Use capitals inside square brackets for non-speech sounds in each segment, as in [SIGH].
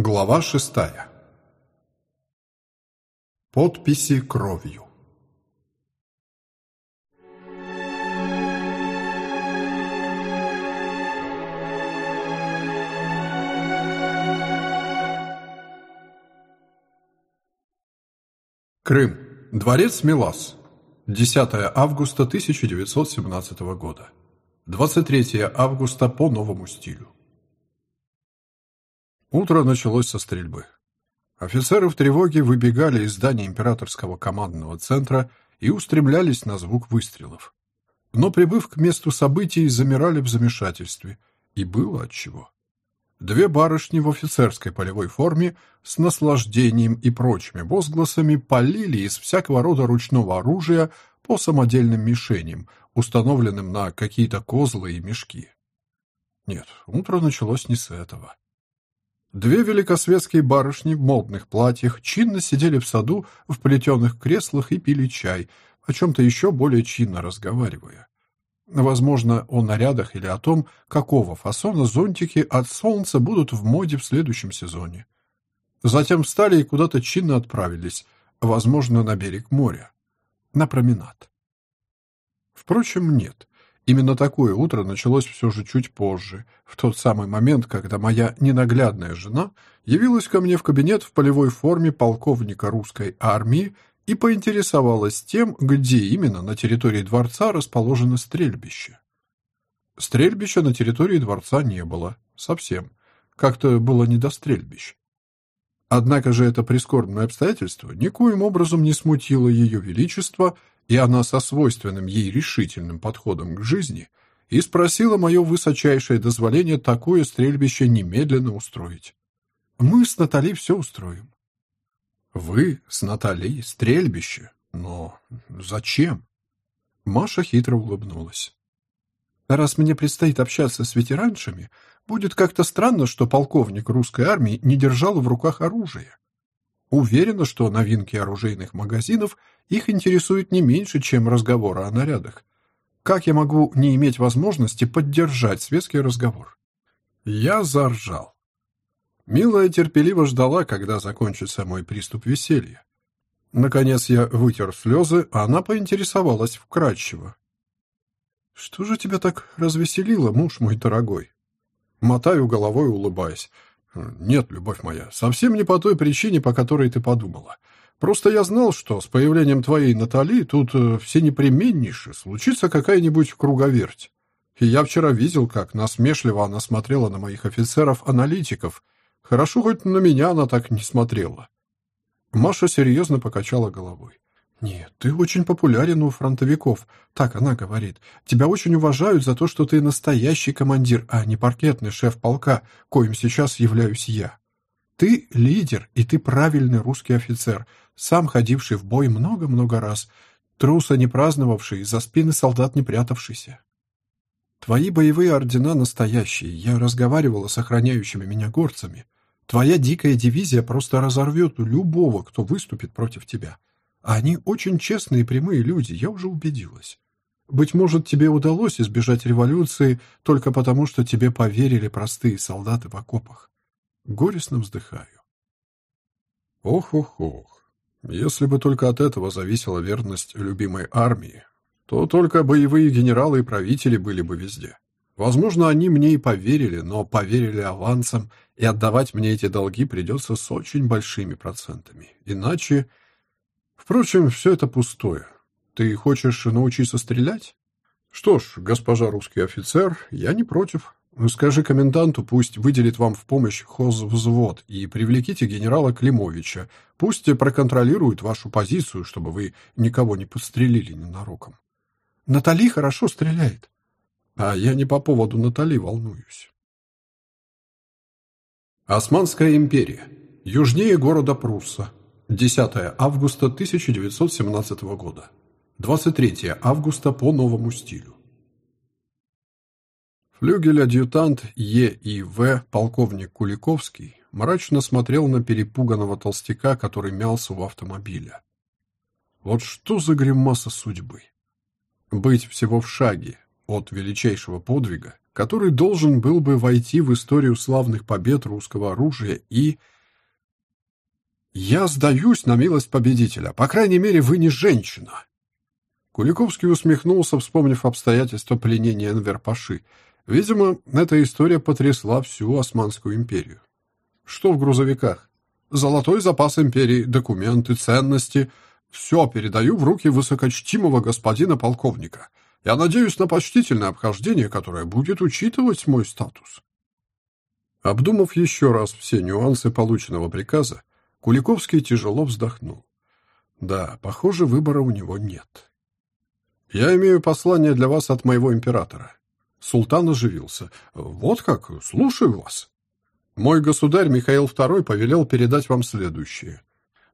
Глава шестая. Подписи кровью. Крым. Дворец Милас. 10 августа 1917 года. 23 августа по новому стилю. Утро началось со стрельбы. Офицеры в тревоге выбегали из здания императорского командного центра и устремлялись на звук выстрелов. Но прибыв к месту событий, замирали в замешательстве, и было отчего. Две барышни в офицерской полевой форме с наслаждением и прочими возгласами полили из всякого рода ручного оружия по самодельным мишеням, установленным на какие-то козлы и мешки. Нет, утро началось не с этого. Две великосветские барышни в модных платьях чинно сидели в саду в плетеных креслах и пили чай, о чем-то еще более чинно разговаривая. Возможно, о нарядах или о том, какого фасона зонтики от солнца будут в моде в следующем сезоне. Затем встали и куда-то чинно отправились, возможно, на берег моря, на променад. Впрочем, нет. Именно такое утро началось все же чуть позже, в тот самый момент, когда моя ненаглядная жена явилась ко мне в кабинет в полевой форме полковника русской армии и поинтересовалась тем, где именно на территории дворца расположено стрельбище. Стрельбища на территории дворца не было. Совсем. Как-то было не до стрельбищ. Однако же это прискорбное обстоятельство никоим образом не смутило ее величество, и она со свойственным ей решительным подходом к жизни и спросила мое высочайшее дозволение такое стрельбище немедленно устроить. Мы с Натальей все устроим. Вы с Натальей стрельбище? Но зачем? Маша хитро улыбнулась. Раз мне предстоит общаться с ветераншами, будет как-то странно, что полковник русской армии не держал в руках оружие. Уверена, что новинки оружейных магазинов их интересуют не меньше, чем разговоры о нарядах. Как я могу не иметь возможности поддержать светский разговор? Я заржал. Милая терпеливо ждала, когда закончится мой приступ веселья. Наконец я вытер слезы, а она поинтересовалась вкратчиво. «Что же тебя так развеселило, муж мой дорогой?» Мотаю головой, улыбаясь. «Нет, любовь моя, совсем не по той причине, по которой ты подумала. Просто я знал, что с появлением твоей Натали тут э, все непременнейше случится какая-нибудь круговерть. И я вчера видел, как насмешливо она смотрела на моих офицеров-аналитиков — Хорошо, хоть на меня она так не смотрела. Маша серьезно покачала головой. «Нет, ты очень популярен у фронтовиков», — так она говорит. «Тебя очень уважают за то, что ты настоящий командир, а не паркетный шеф полка, коим сейчас являюсь я. Ты лидер, и ты правильный русский офицер, сам ходивший в бой много-много раз, труса не праздновавший, за спины солдат не прятавшийся. Твои боевые ордена настоящие, я разговаривала с охраняющими меня горцами». Твоя дикая дивизия просто разорвет любого, кто выступит против тебя. А они очень честные и прямые люди, я уже убедилась. Быть может, тебе удалось избежать революции только потому, что тебе поверили простые солдаты в окопах. Горестно вздыхаю. Ох-ох-ох. Если бы только от этого зависела верность любимой армии, то только боевые генералы и правители были бы везде. Возможно, они мне и поверили, но поверили авансом, и отдавать мне эти долги придется с очень большими процентами. Иначе... Впрочем, все это пустое. Ты хочешь научиться стрелять? Что ж, госпожа русский офицер, я не против. Скажи коменданту, пусть выделит вам в помощь хозвзвод и привлеките генерала Климовича. Пусть проконтролирует вашу позицию, чтобы вы никого не подстрелили ненароком. Натали хорошо стреляет. А я не по поводу Натали волнуюсь. Османская империя. Южнее города Прусса. 10 августа 1917 года. 23 августа по новому стилю. Флюгель-адъютант Е. и В. полковник Куликовский мрачно смотрел на перепуганного толстяка, который мялся у автомобиля. Вот что за гримаса судьбы? Быть всего в шаге, от величайшего подвига, который должен был бы войти в историю славных побед русского оружия и... «Я сдаюсь на милость победителя. По крайней мере, вы не женщина». Куликовский усмехнулся, вспомнив обстоятельства пленения Энвер-Паши. Видимо, эта история потрясла всю Османскую империю. Что в грузовиках? Золотой запас империи, документы, ценности. Все передаю в руки высокочтимого господина полковника. Я надеюсь на почтительное обхождение, которое будет учитывать мой статус. Обдумав еще раз все нюансы полученного приказа, Куликовский тяжело вздохнул. Да, похоже, выбора у него нет. Я имею послание для вас от моего императора. Султан оживился. Вот как, слушаю вас. Мой государь Михаил II повелел передать вам следующее.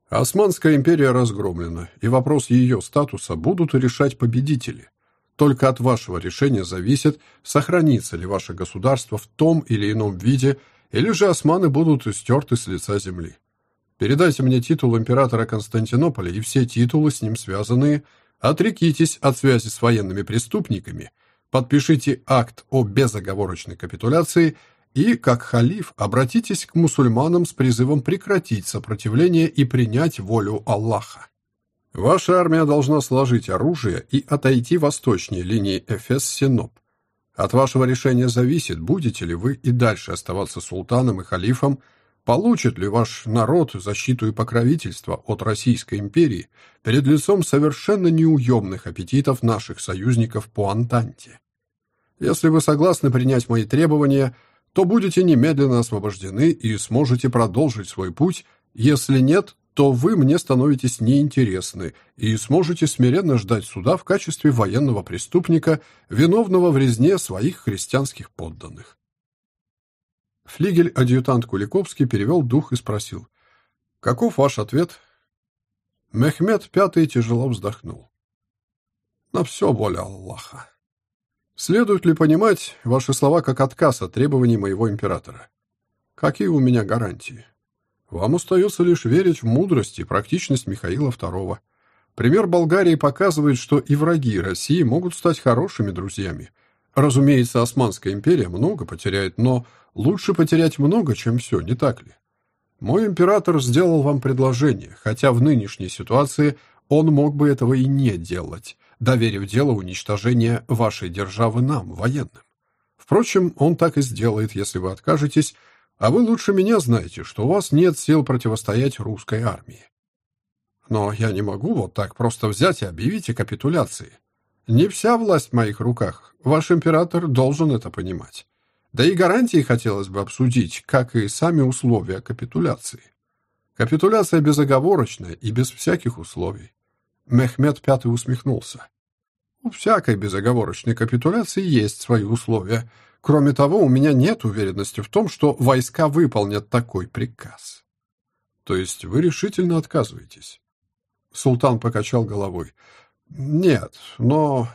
Османская империя разгромлена, и вопрос ее статуса будут решать победители. Только от вашего решения зависит, сохранится ли ваше государство в том или ином виде, или же османы будут стерты с лица земли. Передайте мне титул императора Константинополя и все титулы с ним связанные, отрекитесь от связи с военными преступниками, подпишите акт о безоговорочной капитуляции и, как халиф, обратитесь к мусульманам с призывом прекратить сопротивление и принять волю Аллаха. Ваша армия должна сложить оружие и отойти восточнее линии Эфес-Синоп. От вашего решения зависит, будете ли вы и дальше оставаться султаном и халифом, получит ли ваш народ защиту и покровительство от Российской империи перед лицом совершенно неуемных аппетитов наших союзников по Антанте. Если вы согласны принять мои требования, то будете немедленно освобождены и сможете продолжить свой путь, если нет, то вы мне становитесь неинтересны и сможете смиренно ждать суда в качестве военного преступника, виновного в резне своих христианских подданных. Флигель-адъютант Куликовский перевел дух и спросил, «Каков ваш ответ?» Мехмед Пятый тяжело вздохнул. «На все воля Аллаха». Следует ли понимать ваши слова как отказ от требований моего императора? Какие у меня гарантии? Вам остается лишь верить в мудрость и практичность Михаила II. Пример Болгарии показывает, что и враги России могут стать хорошими друзьями. Разумеется, Османская империя много потеряет, но лучше потерять много, чем все, не так ли? Мой император сделал вам предложение, хотя в нынешней ситуации он мог бы этого и не делать, доверив дело уничтожения вашей державы нам, военным. Впрочем, он так и сделает, если вы откажетесь, а вы лучше меня знаете, что у вас нет сил противостоять русской армии. Но я не могу вот так просто взять и объявить о капитуляции. Не вся власть в моих руках. Ваш император должен это понимать. Да и гарантии хотелось бы обсудить, как и сами условия капитуляции. Капитуляция безоговорочная и без всяких условий. Мехмед Пятый усмехнулся. У всякой безоговорочной капитуляции есть свои условия, Кроме того, у меня нет уверенности в том, что войска выполнят такой приказ. То есть вы решительно отказываетесь? Султан покачал головой. Нет, но...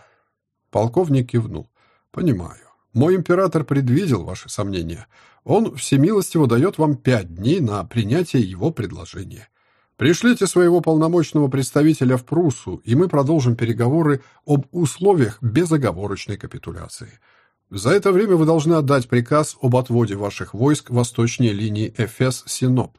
Полковник кивнул. Понимаю. Мой император предвидел ваши сомнения. Он всемилостиво дает вам пять дней на принятие его предложения. Пришлите своего полномочного представителя в Пруссу, и мы продолжим переговоры об условиях безоговорочной капитуляции. За это время вы должны отдать приказ об отводе ваших войск восточнее линии Эфес-Синоп.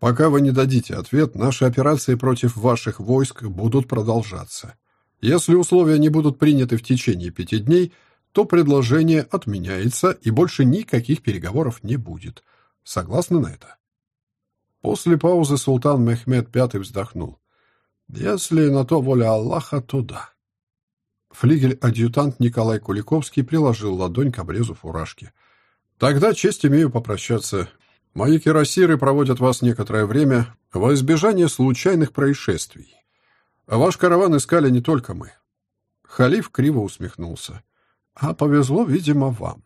Пока вы не дадите ответ, наши операции против ваших войск будут продолжаться. Если условия не будут приняты в течение пяти дней, то предложение отменяется и больше никаких переговоров не будет. Согласны на это? После паузы султан Мехмед V вздохнул. Если на то воля Аллаха, то да. Флигель-адъютант Николай Куликовский приложил ладонь к обрезу фуражки. «Тогда честь имею попрощаться. Мои кирасиры проводят вас некоторое время во избежание случайных происшествий. А ваш караван искали не только мы». Халиф криво усмехнулся. «А повезло, видимо, вам».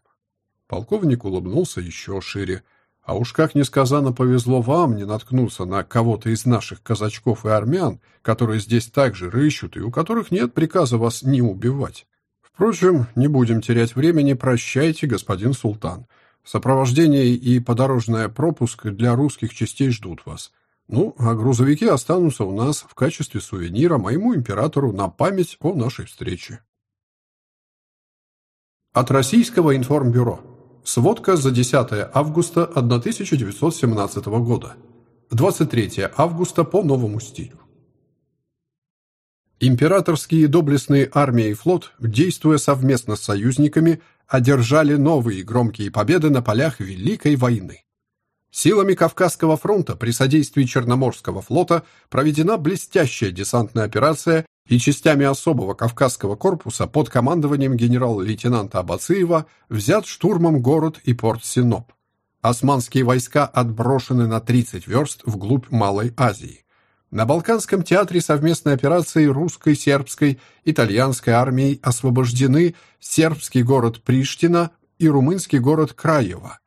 Полковник улыбнулся еще шире. А уж как несказанно повезло вам не наткнуться на кого-то из наших казачков и армян, которые здесь также рыщут и у которых нет приказа вас не убивать. Впрочем, не будем терять времени, прощайте, господин султан. Сопровождение и подорожная пропуск для русских частей ждут вас. Ну, а грузовики останутся у нас в качестве сувенира моему императору на память о нашей встрече. От Российского информбюро. Сводка за 10 августа 1917 года. 23 августа по новому стилю. Императорские доблестные армия и флот, действуя совместно с союзниками, одержали новые громкие победы на полях Великой войны. Силами Кавказского фронта при содействии Черноморского флота проведена блестящая десантная операция и частями особого Кавказского корпуса под командованием генерал-лейтенанта Абацеева взят штурмом город и порт Синоп. Османские войска отброшены на 30 верст вглубь Малой Азии. На Балканском театре совместной операции русской, сербской, итальянской армией освобождены сербский город Приштина и румынский город Краево.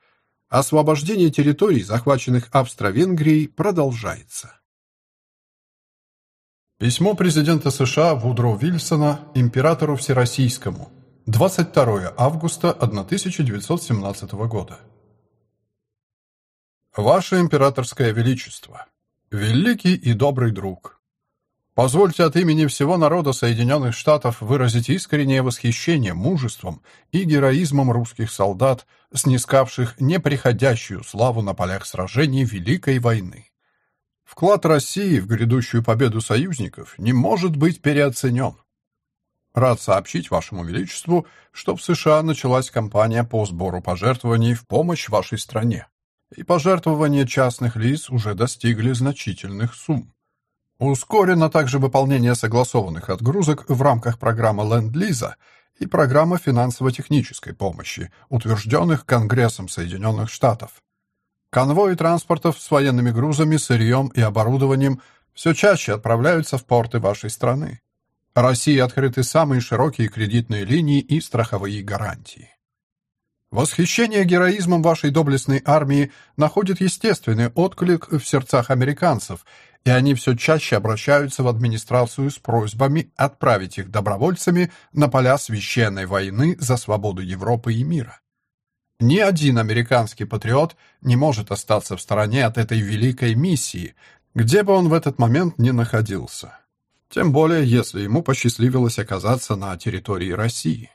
Освобождение территорий, захваченных Австро-Венгрией, продолжается. Письмо президента США Вудро Вильсона императору Всероссийскому. 22 августа 1917 года. Ваше императорское величество, великий и добрый друг, Позвольте от имени всего народа Соединенных Штатов выразить искреннее восхищение мужеством и героизмом русских солдат, снискавших неприходящую славу на полях сражений Великой войны. Вклад России в грядущую победу союзников не может быть переоценен. Рад сообщить Вашему Величеству, что в США началась кампания по сбору пожертвований в помощь вашей стране, и пожертвования частных лиц уже достигли значительных сумм. Ускорено также выполнение согласованных отгрузок в рамках программы Ленд-Лиза и программы финансово-технической помощи, утвержденных Конгрессом Соединенных Штатов. Конвои транспортов с военными грузами, сырьем и оборудованием все чаще отправляются в порты вашей страны. России открыты самые широкие кредитные линии и страховые гарантии. Восхищение героизмом вашей доблестной армии находит естественный отклик в сердцах американцев, и они все чаще обращаются в администрацию с просьбами отправить их добровольцами на поля священной войны за свободу Европы и мира. Ни один американский патриот не может остаться в стороне от этой великой миссии, где бы он в этот момент ни находился. Тем более, если ему посчастливилось оказаться на территории России.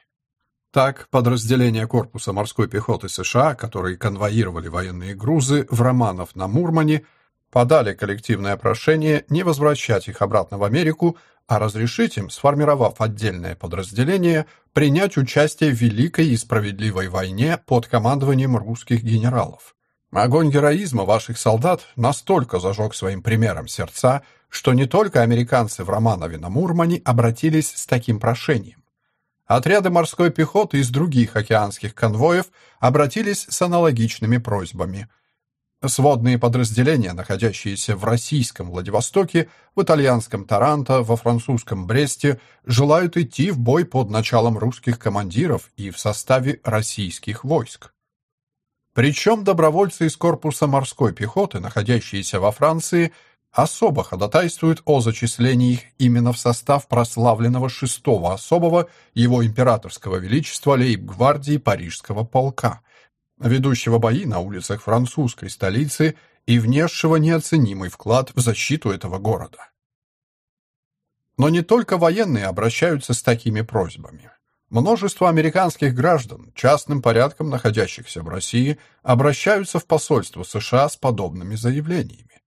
Так, подразделения корпуса морской пехоты США, которые конвоировали военные грузы в Романов на Мурмане, подали коллективное прошение не возвращать их обратно в Америку, а разрешить им, сформировав отдельное подразделение, принять участие в великой и справедливой войне под командованием русских генералов. Огонь героизма ваших солдат настолько зажег своим примером сердца, что не только американцы в Романове на Мурмане обратились с таким прошением. Отряды морской пехоты из других океанских конвоев обратились с аналогичными просьбами – Сводные подразделения, находящиеся в российском Владивостоке, в итальянском Таранто, во французском Бресте, желают идти в бой под началом русских командиров и в составе российских войск. Причем добровольцы из корпуса морской пехоты, находящиеся во Франции, особо ходатайствуют о зачислении их именно в состав прославленного шестого особого его императорского величества лейб-гвардии Парижского полка – ведущего бои на улицах французской столицы и внесшего неоценимый вклад в защиту этого города. Но не только военные обращаются с такими просьбами. Множество американских граждан, частным порядком находящихся в России, обращаются в посольство США с подобными заявлениями.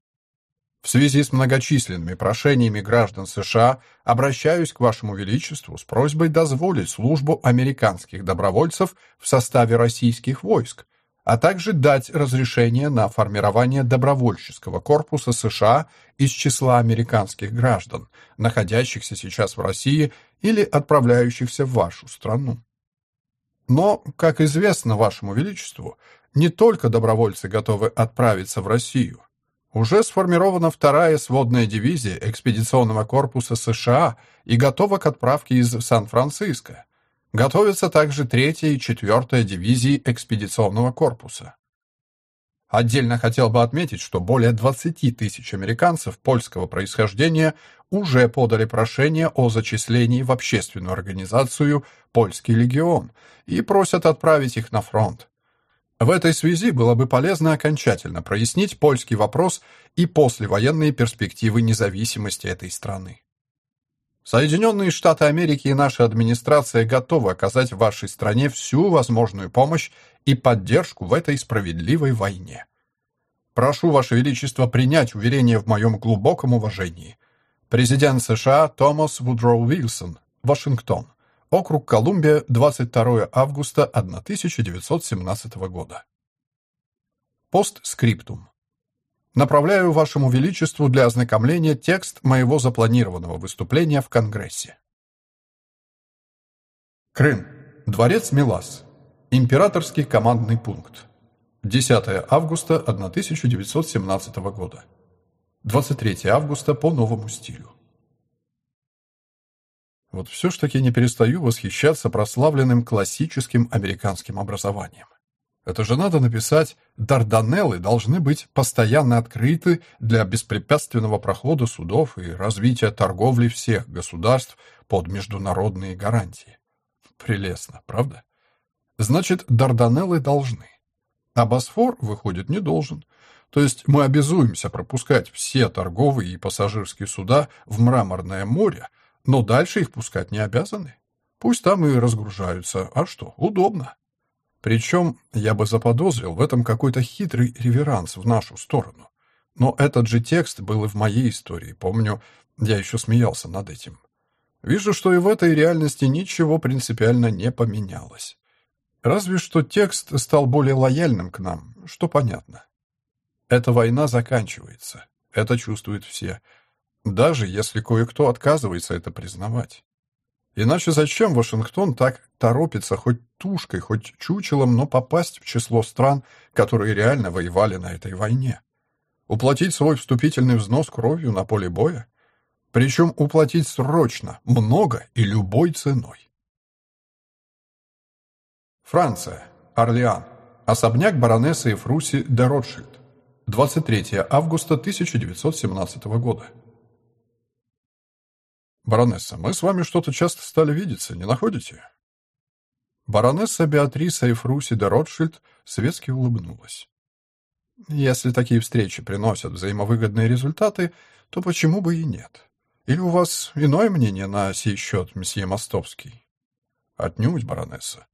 В связи с многочисленными прошениями граждан США обращаюсь к Вашему Величеству с просьбой дозволить службу американских добровольцев в составе российских войск, а также дать разрешение на формирование добровольческого корпуса США из числа американских граждан, находящихся сейчас в России или отправляющихся в вашу страну. Но, как известно Вашему Величеству, не только добровольцы готовы отправиться в Россию – уже сформирована вторая сводная дивизия экспедиционного корпуса США и готова к отправке из Сан-Франциско. Готовятся также третья и четвертая дивизии экспедиционного корпуса. Отдельно хотел бы отметить, что более 20 тысяч американцев польского происхождения уже подали прошение о зачислении в общественную организацию «Польский легион» и просят отправить их на фронт. В этой связи было бы полезно окончательно прояснить польский вопрос и послевоенные перспективы независимости этой страны. Соединенные Штаты Америки и наша администрация готовы оказать вашей стране всю возможную помощь и поддержку в этой справедливой войне. Прошу, Ваше Величество, принять уверение в моем глубоком уважении. Президент США Томас Вудроу Уилсон, Вашингтон. Округ Колумбия, 22 августа 1917 года. Постскриптум. Направляю Вашему Величеству для ознакомления текст моего запланированного выступления в Конгрессе. Крым. Дворец Милас. Императорский командный пункт. 10 августа 1917 года. 23 августа по новому стилю. Вот все ж таки не перестаю восхищаться прославленным классическим американским образованием. Это же надо написать «Дарданеллы должны быть постоянно открыты для беспрепятственного прохода судов и развития торговли всех государств под международные гарантии». Прелестно, правда? Значит, Дарданеллы должны. А Босфор, выходит, не должен. То есть мы обязуемся пропускать все торговые и пассажирские суда в Мраморное море, но дальше их пускать не обязаны. Пусть там и разгружаются. А что, удобно. Причем я бы заподозрил в этом какой-то хитрый реверанс в нашу сторону. Но этот же текст был и в моей истории. Помню, я еще смеялся над этим. Вижу, что и в этой реальности ничего принципиально не поменялось. Разве что текст стал более лояльным к нам, что понятно. Эта война заканчивается. Это чувствуют все. Даже если кое-кто отказывается это признавать. Иначе зачем Вашингтон так торопится хоть тушкой, хоть чучелом, но попасть в число стран, которые реально воевали на этой войне? Уплатить свой вступительный взнос кровью на поле боя? Причем уплатить срочно, много и любой ценой. Франция. Орлеан. Особняк баронессы Эфруси де Ротшильд. 23 августа 1917 года. «Баронесса, мы с вами что-то часто стали видеться, не находите?» Баронесса Беатриса Эфруси де Ротшильд светски улыбнулась. «Если такие встречи приносят взаимовыгодные результаты, то почему бы и нет? Или у вас иное мнение на сей счет, месье Мостовский?» «Отнюдь, баронесса.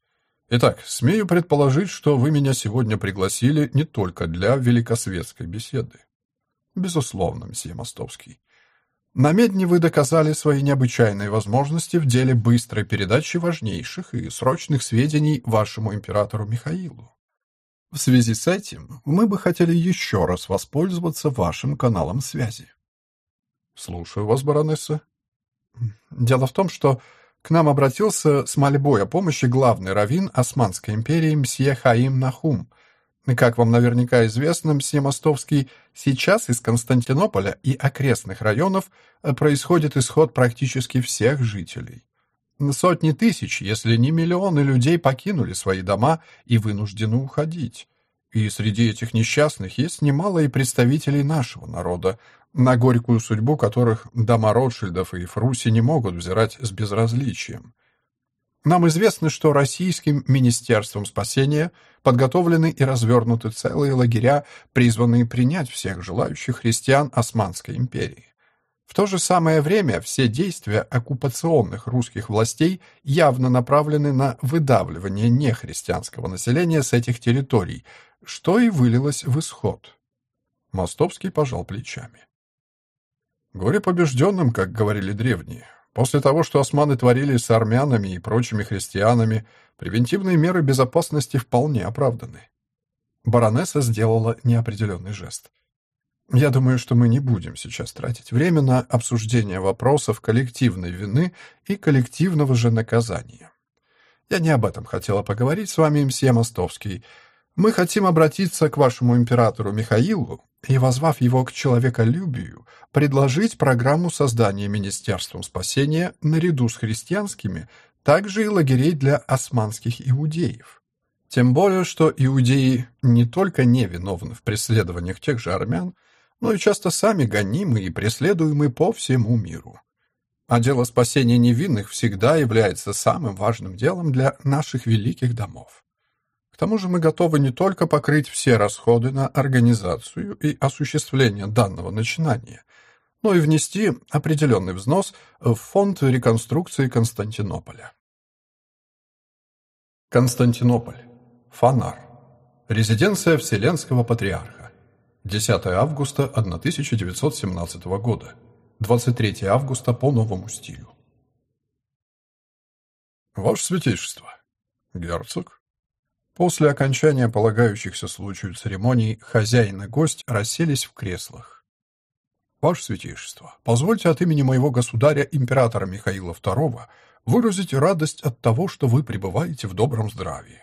Итак, смею предположить, что вы меня сегодня пригласили не только для великосветской беседы. Безусловно, месье Мостовский. На Медне вы доказали свои необычайные возможности в деле быстрой передачи важнейших и срочных сведений вашему императору Михаилу. В связи с этим мы бы хотели еще раз воспользоваться вашим каналом связи. Слушаю вас, баронесса. Дело в том, что к нам обратился с мольбой о помощи главный раввин Османской империи мсье Хаим Нахум, как вам наверняка известно, мсье Мостовский, сейчас из Константинополя и окрестных районов э, происходит исход практически всех жителей. Сотни тысяч, если не миллионы людей покинули свои дома и вынуждены уходить. И среди этих несчастных есть немало и представителей нашего народа, на горькую судьбу которых дома Ротшильдов и Фруси не могут взирать с безразличием. Нам известно, что российским Министерством спасения подготовлены и развернуты целые лагеря, призванные принять всех желающих христиан Османской империи. В то же самое время все действия оккупационных русских властей явно направлены на выдавливание нехристианского населения с этих территорий, что и вылилось в исход. Мостовский пожал плечами. Горе побежденным, как говорили древние. После того, что османы творили с армянами и прочими христианами, превентивные меры безопасности вполне оправданы. Баронесса сделала неопределенный жест. Я думаю, что мы не будем сейчас тратить время на обсуждение вопросов коллективной вины и коллективного же наказания. Я не об этом хотела поговорить с вами, мсье Мостовский. Мы хотим обратиться к вашему императору Михаилу и, возвав его к человеколюбию, предложить программу создания Министерством спасения наряду с христианскими также и лагерей для османских иудеев. Тем более, что иудеи не только не виновны в преследованиях тех же армян, но и часто сами гонимы и преследуемы по всему миру. А дело спасения невинных всегда является самым важным делом для наших великих домов. Тому же мы готовы не только покрыть все расходы на организацию и осуществление данного начинания, но и внести определенный взнос в фонд реконструкции Константинополя. Константинополь. Фонар. Резиденция Вселенского Патриарха. 10 августа 1917 года. 23 августа по новому стилю. Ваше Святейшество. Герцог. После окончания полагающихся случаю церемоний хозяин и гость расселись в креслах. Ваше Святейшество, позвольте от имени моего государя, императора Михаила II, выразить радость от того, что вы пребываете в добром здравии.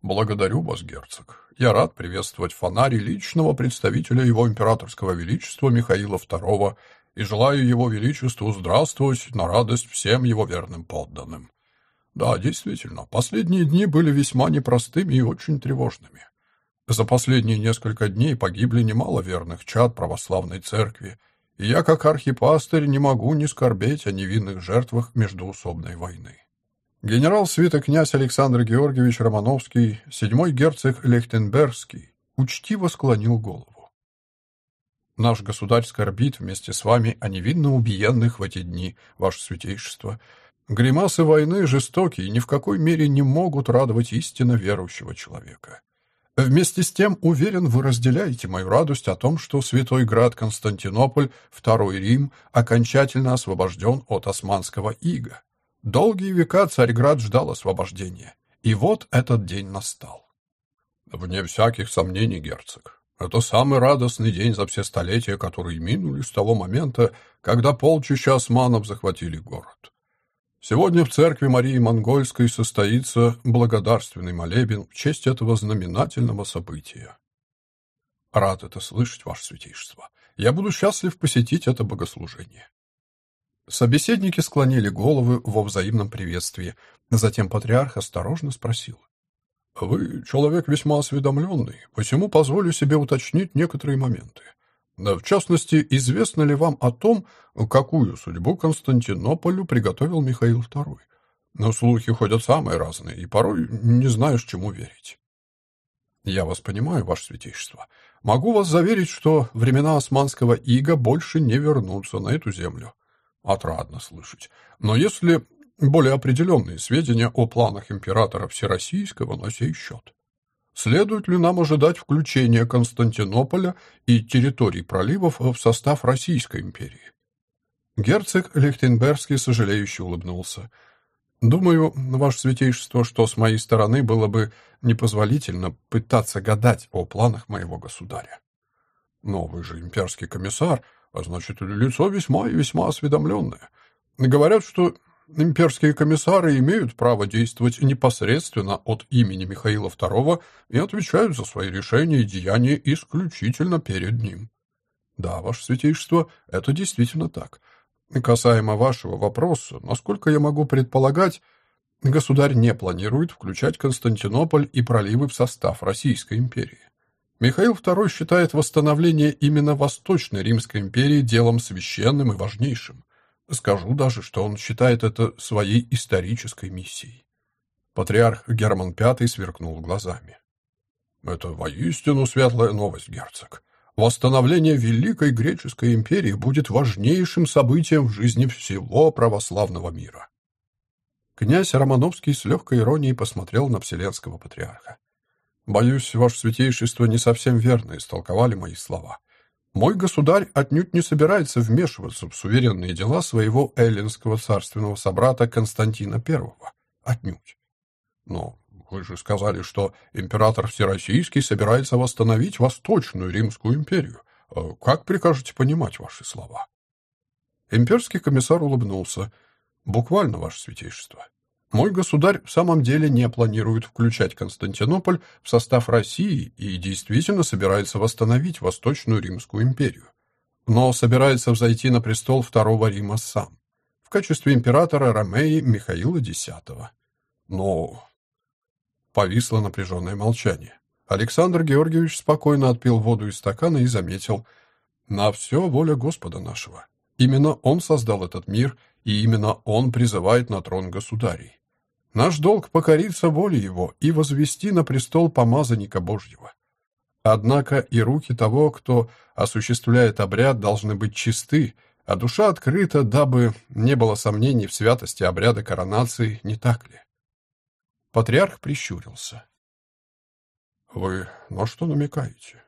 Благодарю вас, герцог. Я рад приветствовать фонари личного представителя его императорского величества Михаила II и желаю его величеству здравствовать на радость всем его верным подданным. Да, действительно, последние дни были весьма непростыми и очень тревожными. За последние несколько дней погибли немало верных чад православной церкви, и я, как архипастырь, не могу не скорбеть о невинных жертвах междоусобной войны. Генерал свита князь Александр Георгиевич Романовский, седьмой герцог Лехтенбергский, учтиво склонил голову. Наш государь скорбит вместе с вами о невинно убиенных в эти дни, ваше святейшество. Гримасы войны жестокие и ни в какой мере не могут радовать истинно верующего человека. Вместе с тем, уверен, вы разделяете мою радость о том, что Святой Град Константинополь, Второй Рим, окончательно освобожден от османского ига. Долгие века Царьград ждал освобождения. И вот этот день настал. Вне всяких сомнений, герцог. Это самый радостный день за все столетия, которые минули с того момента, когда полчища османов захватили город. Сегодня в церкви Марии Монгольской состоится благодарственный молебен в честь этого знаменательного события. Рад это слышать, Ваше Святейшество. Я буду счастлив посетить это богослужение. Собеседники склонили головы во взаимном приветствии. Затем патриарх осторожно спросил. «Вы человек весьма осведомленный, посему позволю себе уточнить некоторые моменты. В частности, известно ли вам о том, какую судьбу Константинополю приготовил Михаил II? Но слухи ходят самые разные, и порой не знаешь, чему верить». «Я вас понимаю, ваше святейшество. Могу вас заверить, что времена османского ига больше не вернутся на эту землю. Отрадно слышать. Но если более определенные сведения о планах императора Всероссийского на сей счет? Следует ли нам ожидать включения Константинополя и территорий проливов в состав Российской империи? Герцог Лихтенбергский сожалеюще улыбнулся. Думаю, ваше святейшество, что с моей стороны было бы непозволительно пытаться гадать о планах моего государя. Но вы же имперский комиссар, а значит, лицо весьма и весьма осведомленное. Говорят, что имперские комиссары имеют право действовать непосредственно от имени Михаила II и отвечают за свои решения и деяния исключительно перед ним. Да, ваше святейшество, это действительно так. Касаемо вашего вопроса, насколько я могу предполагать, государь не планирует включать Константинополь и проливы в состав Российской империи. Михаил II считает восстановление именно Восточной Римской империи делом священным и важнейшим. Скажу даже, что он считает это своей исторической миссией. Патриарх Герман V сверкнул глазами. Это воистину светлая новость, герцог. Восстановление Великой Греческой империи будет важнейшим событием в жизни всего православного мира. Князь Романовский с легкой иронией посмотрел на Вселенского патриарха. Боюсь, ваше святейшество не совсем верно истолковали мои слова. Мой государь отнюдь не собирается вмешиваться в суверенные дела своего эллинского царственного собрата Константина I. Отнюдь. Но вы же сказали, что император Всероссийский собирается восстановить Восточную Римскую империю. А как прикажете понимать ваши слова? Имперский комиссар улыбнулся. Буквально, ваше святейшество. Мой государь в самом деле не планирует включать Константинополь в состав России и действительно собирается восстановить Восточную Римскую империю. Но собирается взойти на престол Второго Рима сам, в качестве императора Ромеи Михаила X. Но... Повисло напряженное молчание. Александр Георгиевич спокойно отпил воду из стакана и заметил, «На все воля Господа нашего. Именно Он создал этот мир, и именно Он призывает на трон государей. Наш долг покориться воле Его и возвести на престол помазанника Божьего. Однако и руки того, кто осуществляет обряд, должны быть чисты, а душа открыта, дабы не было сомнений в святости обряда коронации, не так ли? Патриарх прищурился. «Вы на что намекаете?»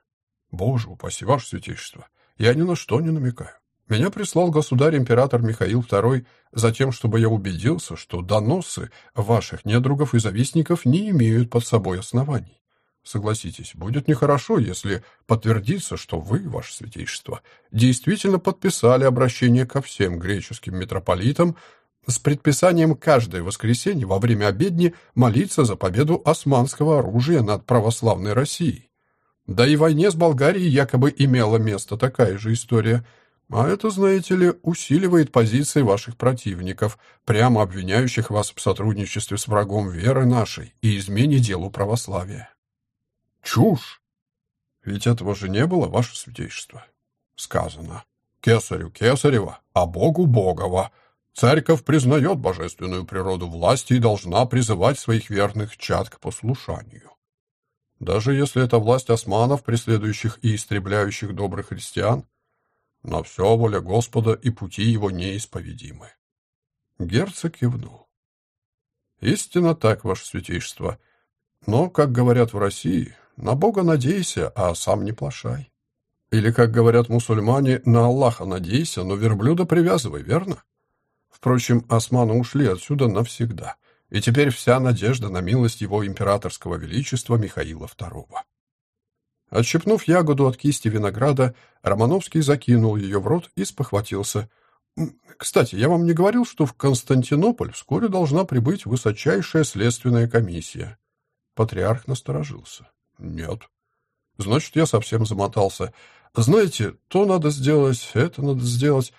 «Боже упаси, ваше святейшество, я ни на что не намекаю. Меня прислал государь-император Михаил II за тем, чтобы я убедился, что доносы ваших недругов и завистников не имеют под собой оснований. Согласитесь, будет нехорошо, если подтвердится, что вы, ваше святейшество, действительно подписали обращение ко всем греческим митрополитам с предписанием каждое воскресенье во время обедни молиться за победу османского оружия над православной Россией. Да и в войне с Болгарией якобы имела место такая же история – а это, знаете ли, усиливает позиции ваших противников, прямо обвиняющих вас в сотрудничестве с врагом веры нашей и измене делу православия. Чушь! Ведь этого же не было, ваше святейшество. Сказано. Кесарю Кесарева, а Богу Богова. Церковь признает божественную природу власти и должна призывать своих верных чад к послушанию. Даже если это власть османов, преследующих и истребляющих добрых христиан, на все воля Господа и пути его неисповедимы. Герцог кивнул. Истинно так, ваше святейшество. Но, как говорят в России, на Бога надейся, а сам не плашай. Или, как говорят мусульмане, на Аллаха надейся, но верблюда привязывай, верно? Впрочем, османы ушли отсюда навсегда, и теперь вся надежда на милость его императорского величества Михаила II. Отщепнув ягоду от кисти винограда, Романовский закинул ее в рот и спохватился. «Кстати, я вам не говорил, что в Константинополь вскоре должна прибыть высочайшая следственная комиссия?» Патриарх насторожился. «Нет». «Значит, я совсем замотался. Знаете, то надо сделать, это надо сделать.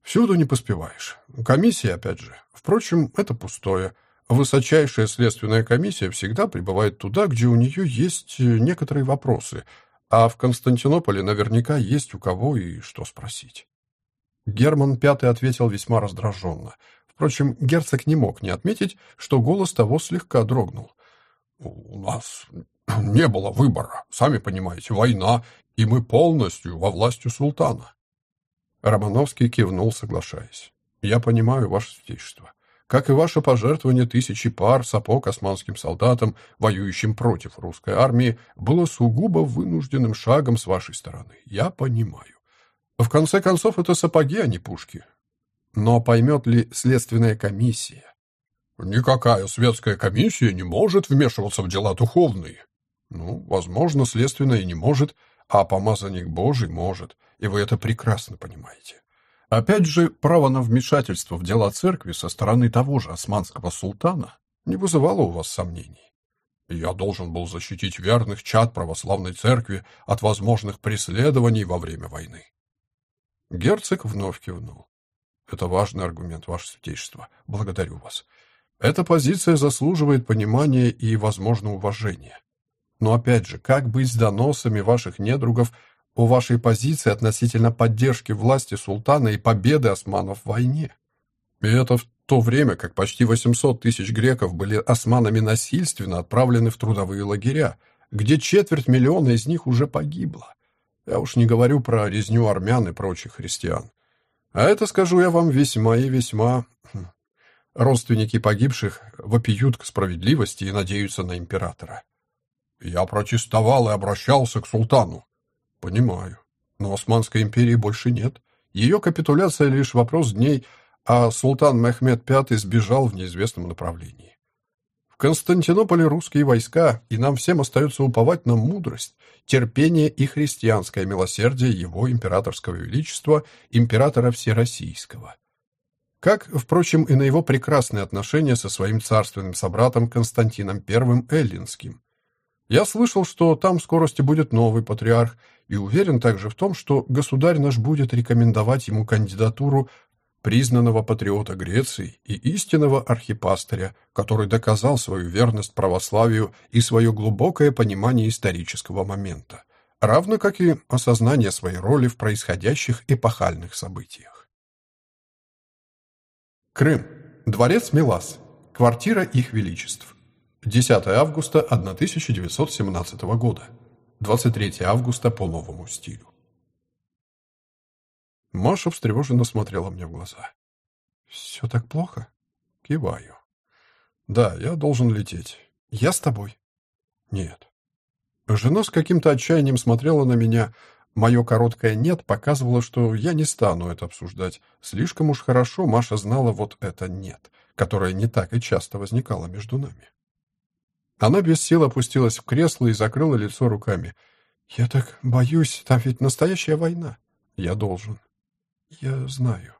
Всюду не поспеваешь. Комиссия, опять же. Впрочем, это пустое. Высочайшая следственная комиссия всегда прибывает туда, где у нее есть э, некоторые вопросы, а в Константинополе наверняка есть у кого и что спросить. Герман Пятый ответил весьма раздраженно. Впрочем, герцог не мог не отметить, что голос того слегка дрогнул. «У нас [CLEARS THROAT] не было выбора, сами понимаете, война, и мы полностью во власти султана». Романовский кивнул, соглашаясь. «Я понимаю, ваше святейшество как и ваше пожертвование тысячи пар сапог османским солдатам, воюющим против русской армии, было сугубо вынужденным шагом с вашей стороны. Я понимаю. В конце концов, это сапоги, а не пушки. Но поймет ли следственная комиссия? Никакая светская комиссия не может вмешиваться в дела духовные. Ну, возможно, следственная не может, а помазанник Божий может, и вы это прекрасно понимаете. Опять же, право на вмешательство в дела церкви со стороны того же османского султана не вызывало у вас сомнений. Я должен был защитить верных чад православной церкви от возможных преследований во время войны. Герцог вновь кивнул. Это важный аргумент, ваше святейшество. Благодарю вас. Эта позиция заслуживает понимания и, возможно, уважения. Но опять же, как быть с доносами ваших недругов о вашей позиции относительно поддержки власти султана и победы османов в войне. И это в то время, как почти 800 тысяч греков были османами насильственно отправлены в трудовые лагеря, где четверть миллиона из них уже погибло. Я уж не говорю про резню армян и прочих христиан. А это, скажу я вам, весьма и весьма... Хм, родственники погибших вопиют к справедливости и надеются на императора. Я протестовал и обращался к султану. Понимаю. Но Османской империи больше нет. Ее капитуляция лишь вопрос дней, а султан Мехмед V сбежал в неизвестном направлении. В Константинополе русские войска, и нам всем остается уповать на мудрость, терпение и христианское милосердие его императорского величества, императора Всероссийского. Как, впрочем, и на его прекрасные отношения со своим царственным собратом Константином I Эллинским. Я слышал, что там в скорости будет новый патриарх, и уверен также в том, что государь наш будет рекомендовать ему кандидатуру признанного патриота Греции и истинного архипастыря, который доказал свою верность православию и свое глубокое понимание исторического момента, равно как и осознание своей роли в происходящих эпохальных событиях. Крым. Дворец Милас. Квартира их величеств. 10 августа 1917 года. 23 августа по новому стилю. Маша встревоженно смотрела мне в глаза. «Все так плохо?» Киваю. «Да, я должен лететь. Я с тобой?» «Нет». Жена с каким-то отчаянием смотрела на меня. Мое короткое «нет» показывало, что я не стану это обсуждать. Слишком уж хорошо Маша знала вот это «нет», которое не так и часто возникало между нами. Она без сил опустилась в кресло и закрыла лицо руками. «Я так боюсь, там ведь настоящая война. Я должен». «Я знаю».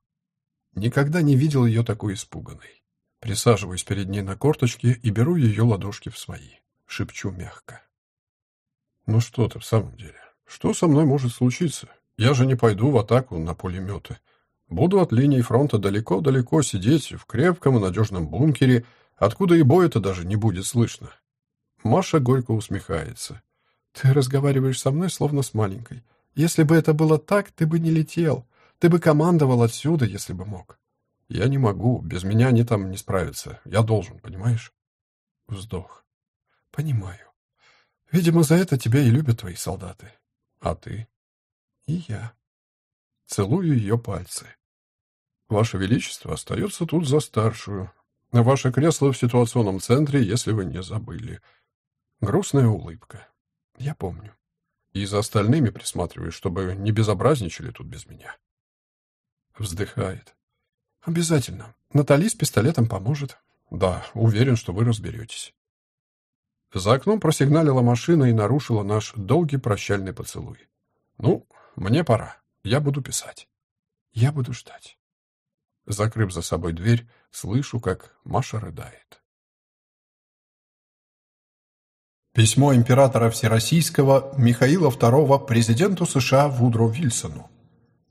Никогда не видел ее такой испуганной. Присаживаюсь перед ней на корточке и беру ее ладошки в свои. Шепчу мягко. «Ну что ты в самом деле? Что со мной может случиться? Я же не пойду в атаку на пулеметы. Буду от линии фронта далеко-далеко сидеть в крепком и надежном бункере, откуда и боя-то даже не будет слышно». Маша горько усмехается. «Ты разговариваешь со мной, словно с маленькой. Если бы это было так, ты бы не летел. Ты бы командовал отсюда, если бы мог. Я не могу, без меня они там не справятся. Я должен, понимаешь? Вздох. Понимаю. Видимо, за это тебя и любят твои солдаты. А ты? И я. Целую ее пальцы. Ваше Величество остается тут за старшую. Ваше кресло в ситуационном центре, если вы не забыли. Грустная улыбка. Я помню. И за остальными присматриваю, чтобы не безобразничали тут без меня. Вздыхает. Обязательно. Натали с пистолетом поможет. Да, уверен, что вы разберетесь. За окном просигналила машина и нарушила наш долгий прощальный поцелуй. Ну, мне пора. Я буду писать. Я буду ждать. Закрыв за собой дверь, слышу, как Маша рыдает. Письмо императора Всероссийского Михаила II президенту США Вудро Вильсону.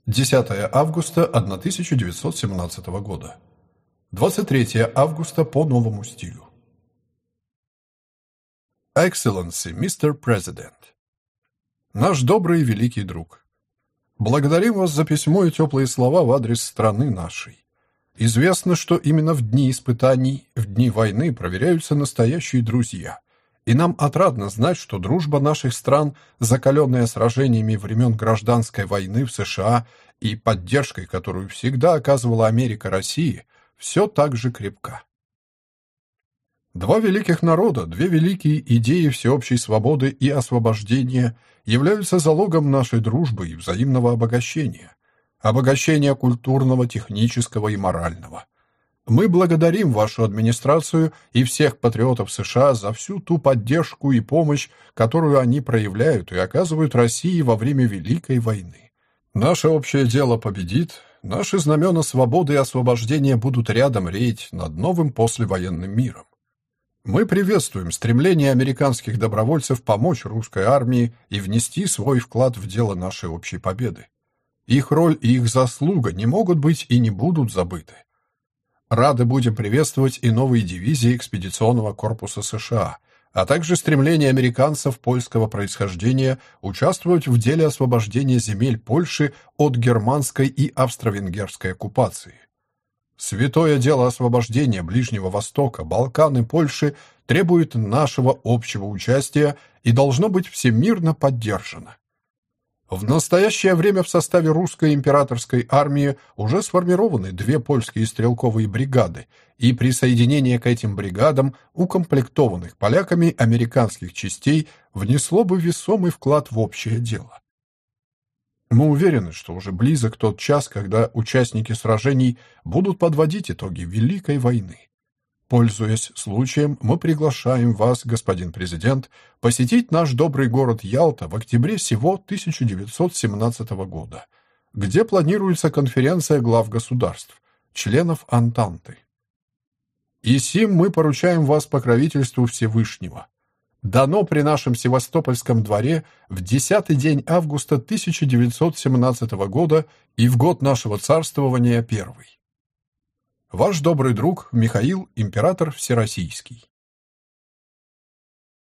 10 августа 1917 года. 23 августа по новому стилю. Excellency, Mr. President. Наш добрый и великий друг. Благодарим вас за письмо и теплые слова в адрес страны нашей. Известно, что именно в дни испытаний, в дни войны проверяются настоящие друзья – и нам отрадно знать, что дружба наших стран, закаленная сражениями времен гражданской войны в США и поддержкой, которую всегда оказывала Америка России, все так же крепка. Два великих народа, две великие идеи всеобщей свободы и освобождения являются залогом нашей дружбы и взаимного обогащения. Обогащения культурного, технического и морального. Мы благодарим вашу администрацию и всех патриотов США за всю ту поддержку и помощь, которую они проявляют и оказывают России во время Великой войны. Наше общее дело победит, наши знамена свободы и освобождения будут рядом реять над новым послевоенным миром. Мы приветствуем стремление американских добровольцев помочь русской армии и внести свой вклад в дело нашей общей победы. Их роль и их заслуга не могут быть и не будут забыты. Рады будем приветствовать и новые дивизии экспедиционного корпуса США, а также стремление американцев польского происхождения участвовать в деле освобождения земель Польши от германской и австро-венгерской оккупации. Святое дело освобождения Ближнего Востока, Балкан и Польши требует нашего общего участия и должно быть всемирно поддержано. В настоящее время в составе русской императорской армии уже сформированы две польские стрелковые бригады, и присоединение к этим бригадам укомплектованных поляками американских частей внесло бы весомый вклад в общее дело. Мы уверены, что уже близок тот час, когда участники сражений будут подводить итоги Великой войны. Пользуясь случаем, мы приглашаем вас, господин президент, посетить наш добрый город Ялта в октябре сего 1917 года, где планируется конференция глав государств, членов Антанты. И сим мы поручаем вас покровительству Всевышнего. Дано при нашем Севастопольском дворе в десятый день августа 1917 года и в год нашего царствования первый. Ваш добрый друг Михаил, император Всероссийский.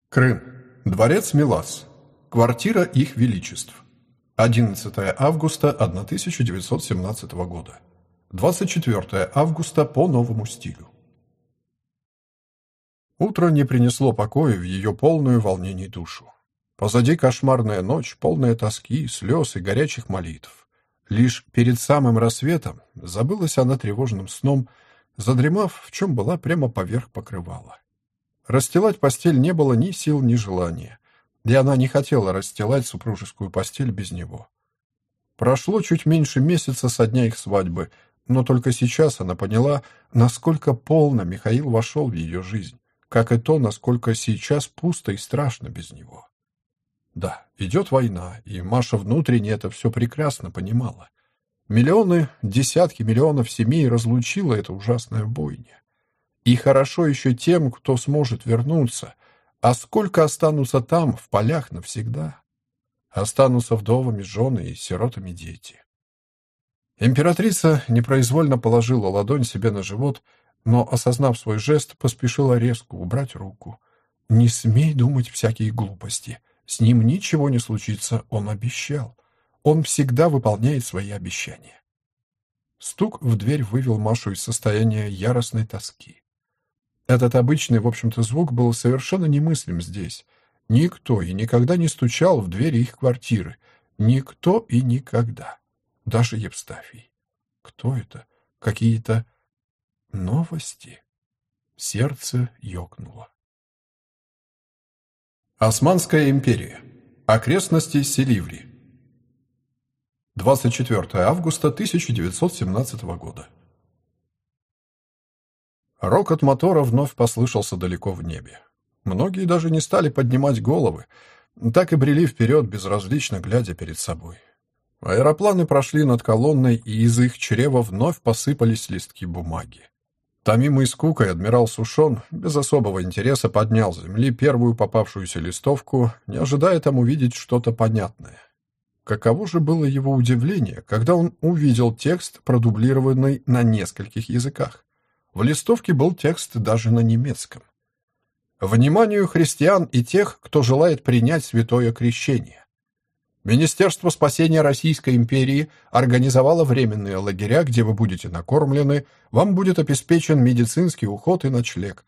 Крым. Дворец Милас. Квартира их величеств. 11 августа 1917 года. 24 августа по новому стилю. Утро не принесло покоя в ее полную волнений душу. Позади кошмарная ночь, полная тоски, слез и горячих молитв. Лишь перед самым рассветом забылась она тревожным сном, задремав, в чем была прямо поверх покрывала. Расстилать постель не было ни сил, ни желания, и она не хотела расстилать супружескую постель без него. Прошло чуть меньше месяца со дня их свадьбы, но только сейчас она поняла, насколько полно Михаил вошел в ее жизнь, как и то, насколько сейчас пусто и страшно без него. Да, идет война, и Маша внутренне это все прекрасно понимала. Миллионы, десятки миллионов семей разлучила эта ужасная бойня. И хорошо еще тем, кто сможет вернуться, а сколько останутся там, в полях навсегда. Останутся вдовами жены и сиротами дети. Императрица непроизвольно положила ладонь себе на живот, но, осознав свой жест, поспешила резко убрать руку. «Не смей думать всякие глупости. С ним ничего не случится, он обещал. Он всегда выполняет свои обещания». Стук в дверь вывел Машу из состояния яростной тоски. Этот обычный, в общем-то, звук был совершенно немыслим здесь. Никто и никогда не стучал в двери их квартиры. Никто и никогда. Даже Евстафий. Кто это? Какие-то новости? Сердце ёкнуло. Османская империя. Окрестности Селиври. 24 августа 1917 года. Рокот мотора вновь послышался далеко в небе. Многие даже не стали поднимать головы, так и брели вперед, безразлично глядя перед собой. Аэропланы прошли над колонной, и из их чрева вновь посыпались листки бумаги. Томимый скукой адмирал Сушон без особого интереса поднял с земли первую попавшуюся листовку, не ожидая там увидеть что-то понятное. Каково же было его удивление, когда он увидел текст, продублированный на нескольких языках. В листовке был текст даже на немецком. Вниманию христиан и тех, кто желает принять святое крещение. Министерство спасения Российской империи организовало временные лагеря, где вы будете накормлены, вам будет обеспечен медицинский уход и ночлег.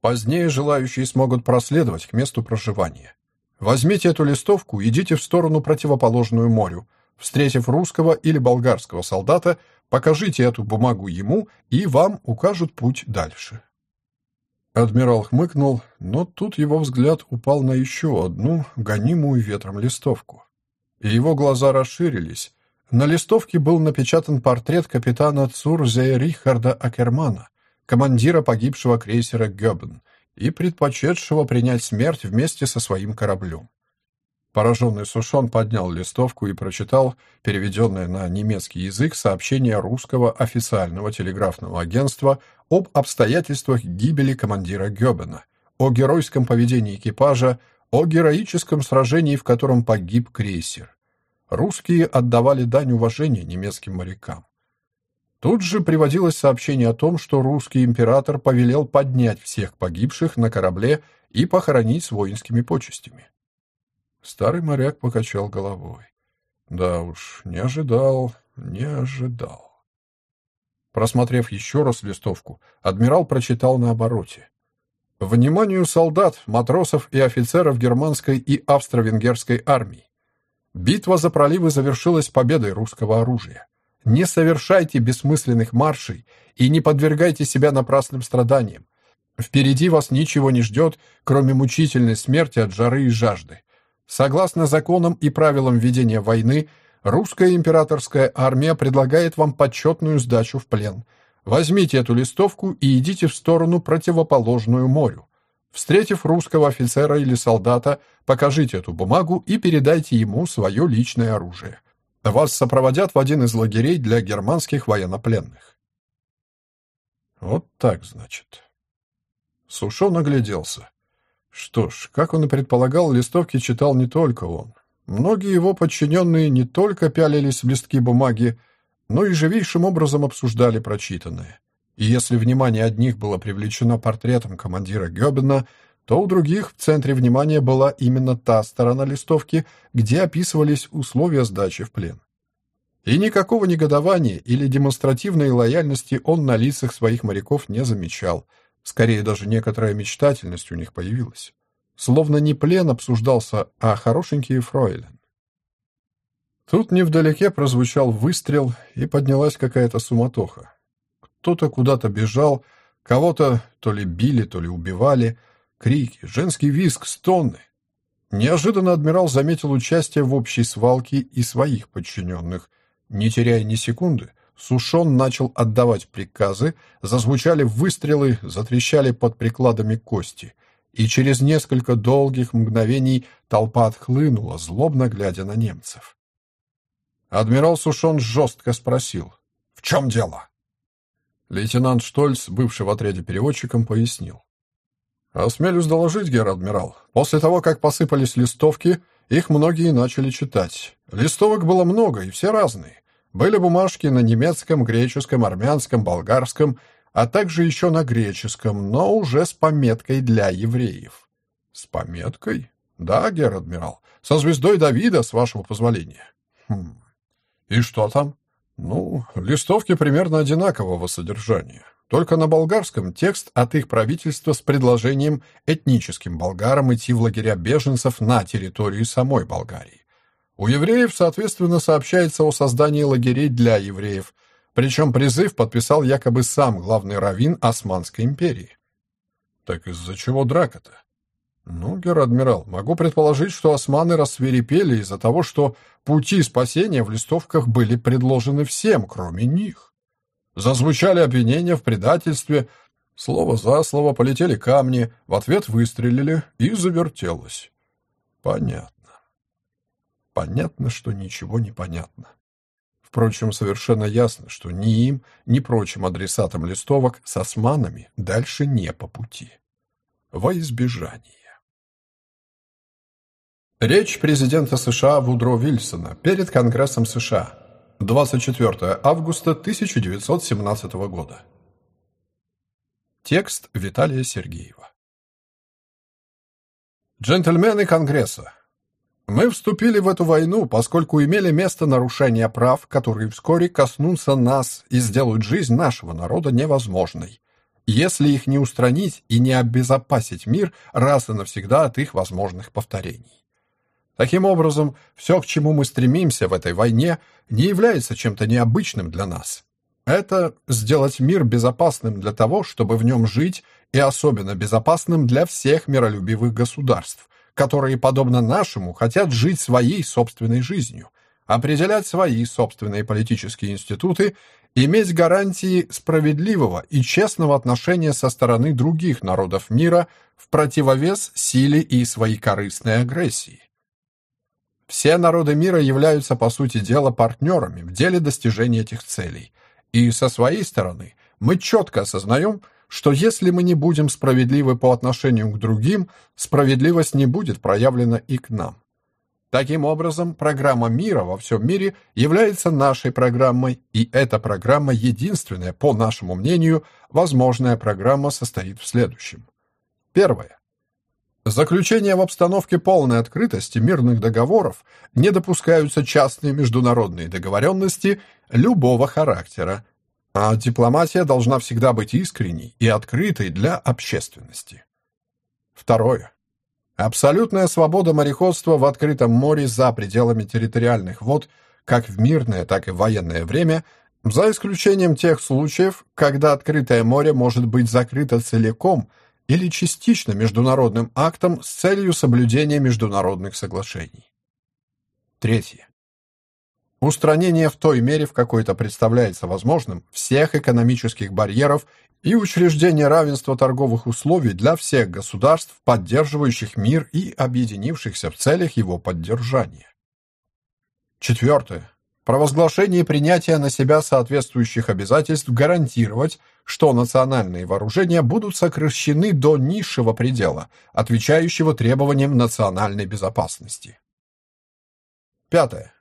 Позднее желающие смогут проследовать к месту проживания. Возьмите эту листовку, идите в сторону противоположную морю. Встретив русского или болгарского солдата, покажите эту бумагу ему, и вам укажут путь дальше. Адмирал хмыкнул, но тут его взгляд упал на еще одну, гонимую ветром листовку. Его глаза расширились. На листовке был напечатан портрет капитана Цурзея Рихарда Акермана, командира погибшего крейсера «Гёбен» и предпочетшего принять смерть вместе со своим кораблем. Пораженный Сушон поднял листовку и прочитал переведенное на немецкий язык сообщение русского официального телеграфного агентства об обстоятельствах гибели командира Гёбена, о геройском поведении экипажа, о героическом сражении, в котором погиб крейсер. Русские отдавали дань уважения немецким морякам. Тут же приводилось сообщение о том, что русский император повелел поднять всех погибших на корабле и похоронить с воинскими почестями. Старый моряк покачал головой. Да уж, не ожидал, не ожидал. Просмотрев еще раз листовку, адмирал прочитал на обороте. Вниманию солдат, матросов и офицеров германской и австро-венгерской армий. Битва за проливы завершилась победой русского оружия. Не совершайте бессмысленных маршей и не подвергайте себя напрасным страданиям. Впереди вас ничего не ждет, кроме мучительной смерти от жары и жажды. Согласно законам и правилам ведения войны, русская императорская армия предлагает вам почетную сдачу в плен. Возьмите эту листовку и идите в сторону противоположную морю. Встретив русского офицера или солдата, покажите эту бумагу и передайте ему свое личное оружие. Вас сопроводят в один из лагерей для германских военнопленных. Вот так, значит. Сушон огляделся. Что ж, как он и предполагал, листовки читал не только он. Многие его подчиненные не только пялились в листки бумаги, но и живейшим образом обсуждали прочитанное. И если внимание одних было привлечено портретом командира Гёбена, то у других в центре внимания была именно та сторона листовки, где описывались условия сдачи в плен. И никакого негодования или демонстративной лояльности он на лицах своих моряков не замечал – Скорее, даже некоторая мечтательность у них появилась. словно не плен обсуждался, а хорошенькие фройлен. Тут невдалеке прозвучал выстрел, и поднялась какая-то суматоха. Кто-то куда-то бежал, кого-то то ли били, то ли убивали. Крики, женский визг, стоны. Неожиданно адмирал заметил участие в общей свалке и своих подчиненных. Не теряя ни секунды, Сушон начал отдавать приказы, зазвучали выстрелы, затрещали под прикладами кости. И через несколько долгих мгновений толпа отхлынула, злобно глядя на немцев. Адмирал Сушон жестко спросил, «В чем дело?» Лейтенант Штольц, бывший в отряде переводчиком, пояснил. «Осмелюсь доложить, гер-адмирал. После того, как посыпались листовки, их многие начали читать. Листовок было много, и все разные. Были бумажки на немецком, греческом, армянском, болгарском, а также еще на греческом, но уже с пометкой для евреев». «С пометкой?» «Да, гер-адмирал. Со звездой Давида, с вашего позволения». «Хм. И что там?» Ну, листовки примерно одинакового содержания. Только на болгарском текст от их правительства с предложением этническим болгарам идти в лагеря беженцев на территории самой Болгарии. У евреев, соответственно, сообщается о создании лагерей для евреев, причем призыв подписал якобы сам главный раввин Османской империи. Так из-за чего драка-то? Ну, гер-адмирал, могу предположить, что османы рассверепели из-за того, что пути спасения в листовках были предложены всем, кроме них. Зазвучали обвинения в предательстве, слово за слово полетели камни, в ответ выстрелили и завертелось. Понятно. Понятно, что ничего не понятно. Впрочем, совершенно ясно, что ни им, ни прочим адресатам листовок с османами дальше не по пути. Во избежание. Речь президента США Вудро Вильсона перед Конгрессом США. 24 августа 1917 года. Текст Виталия Сергеева. Джентльмены Конгресса, мы вступили в эту войну, поскольку имели место нарушения прав, которые вскоре коснутся нас и сделают жизнь нашего народа невозможной, если их не устранить и не обезопасить мир раз и навсегда от их возможных повторений. Таким образом, все, к чему мы стремимся в этой войне, не является чем-то необычным для нас. Это сделать мир безопасным для того, чтобы в нем жить, и особенно безопасным для всех миролюбивых государств, которые, подобно нашему, хотят жить своей собственной жизнью, определять свои собственные политические институты, иметь гарантии справедливого и честного отношения со стороны других народов мира в противовес силе и своей корыстной агрессии. Все народы мира являются, по сути дела, партнерами в деле достижения этих целей. И со своей стороны мы четко осознаем, что если мы не будем справедливы по отношению к другим, справедливость не будет проявлена и к нам. Таким образом, программа мира во всем мире является нашей программой, и эта программа единственная, по нашему мнению, возможная программа состоит в следующем. Первое. Заключение в обстановке полной открытости мирных договоров не допускаются частные международные договоренности любого характера, а дипломатия должна всегда быть искренней и открытой для общественности. Второе. Абсолютная свобода мореходства в открытом море за пределами территориальных вод как в мирное, так и в военное время, за исключением тех случаев, когда открытое море может быть закрыто целиком – или частично международным актом с целью соблюдения международных соглашений. Третье. Устранение в той мере, в какой это представляется возможным, всех экономических барьеров и учреждение равенства торговых условий для всех государств, поддерживающих мир и объединившихся в целях его поддержания. Четвертое провозглашение и принятие на себя соответствующих обязательств гарантировать, что национальные вооружения будут сокращены до низшего предела, отвечающего требованиям национальной безопасности. Пятое.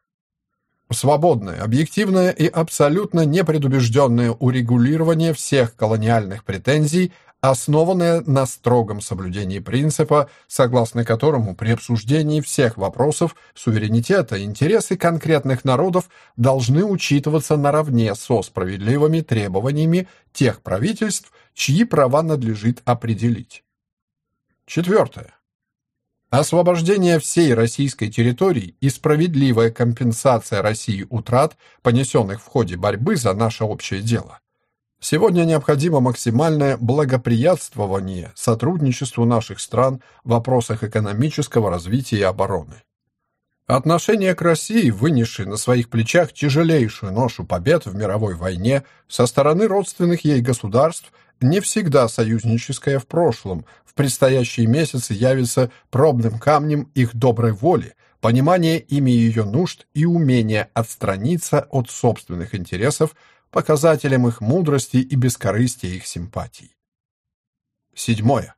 Свободное, объективное и абсолютно непредубежденное урегулирование всех колониальных претензий основанная на строгом соблюдении принципа, согласно которому при обсуждении всех вопросов суверенитета интересы конкретных народов должны учитываться наравне со справедливыми требованиями тех правительств, чьи права надлежит определить. Четвертое. Освобождение всей российской территории и справедливая компенсация России утрат, понесенных в ходе борьбы за наше общее дело. Сегодня необходимо максимальное благоприятствование сотрудничеству наших стран в вопросах экономического развития и обороны. Отношение к России, вынесшей на своих плечах тяжелейшую ношу побед в мировой войне со стороны родственных ей государств, не всегда союзническое в прошлом, в предстоящие месяцы явится пробным камнем их доброй воли, понимания ими ее нужд и умения отстраниться от собственных интересов, показателем их мудрости и бескорыстия их симпатий. Седьмое.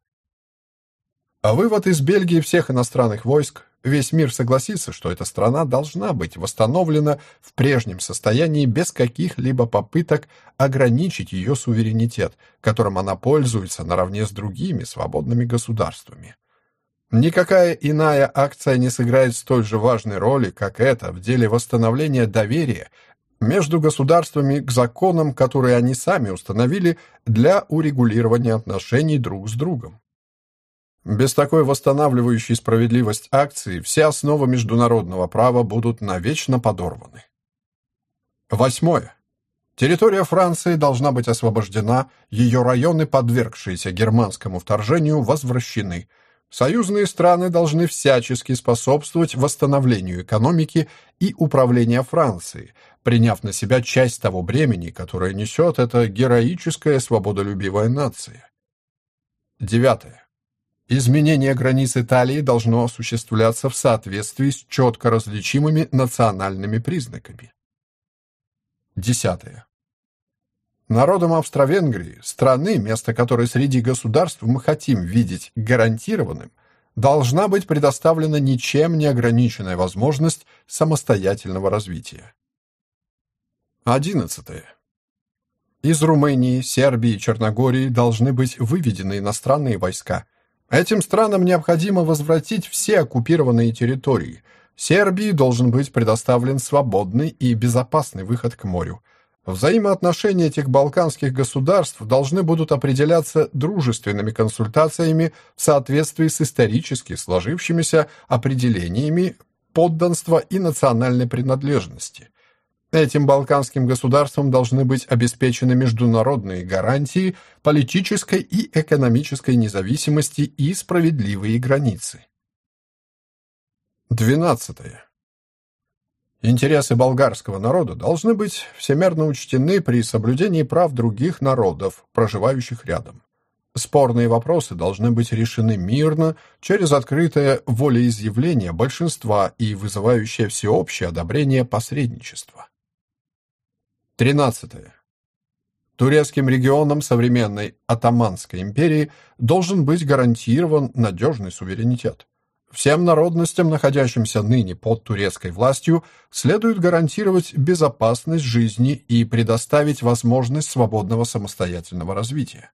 А вывод из Бельгии всех иностранных войск Весь мир согласится, что эта страна должна быть восстановлена в прежнем состоянии без каких-либо попыток ограничить ее суверенитет, которым она пользуется наравне с другими свободными государствами. Никакая иная акция не сыграет столь же важной роли, как эта в деле восстановления доверия между государствами к законам, которые они сами установили для урегулирования отношений друг с другом. Без такой восстанавливающей справедливость акции все основы международного права будут навечно подорваны. Восьмое. Территория Франции должна быть освобождена, ее районы, подвергшиеся германскому вторжению, возвращены. Союзные страны должны всячески способствовать восстановлению экономики и управления Франции, приняв на себя часть того бремени, которое несет эта героическая свободолюбивая нация. Девятое. Изменение границ Италии должно осуществляться в соответствии с четко различимыми национальными признаками. Десятое. Народам Австро-Венгрии, страны, место которой среди государств мы хотим видеть гарантированным, должна быть предоставлена ничем не ограниченная возможность самостоятельного развития. Одиннадцатое. Из Румынии, Сербии Черногории должны быть выведены иностранные войска – Этим странам необходимо возвратить все оккупированные территории. Сербии должен быть предоставлен свободный и безопасный выход к морю. Взаимоотношения этих балканских государств должны будут определяться дружественными консультациями в соответствии с исторически сложившимися определениями подданства и национальной принадлежности. Этим балканским государствам должны быть обеспечены международные гарантии политической и экономической независимости и справедливые границы. 12. Интересы болгарского народа должны быть всемерно учтены при соблюдении прав других народов, проживающих рядом. Спорные вопросы должны быть решены мирно, через открытое волеизъявление большинства и вызывающее всеобщее одобрение посредничества. 13. Турецким регионам современной Атаманской империи должен быть гарантирован надежный суверенитет. Всем народностям, находящимся ныне под турецкой властью, следует гарантировать безопасность жизни и предоставить возможность свободного самостоятельного развития.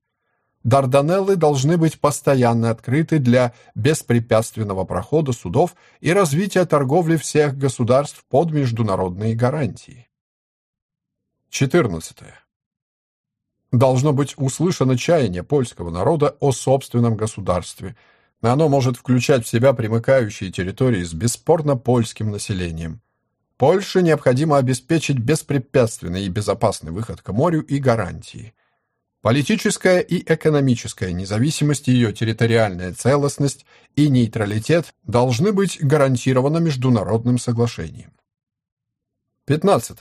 Дарданеллы должны быть постоянно открыты для беспрепятственного прохода судов и развития торговли всех государств под международные гарантии. 14. Должно быть услышано чаяние польского народа о собственном государстве. Оно может включать в себя примыкающие территории с бесспорно польским населением. Польше необходимо обеспечить беспрепятственный и безопасный выход к морю и гарантии. Политическая и экономическая независимость, ее территориальная целостность и нейтралитет должны быть гарантированы международным соглашением. 15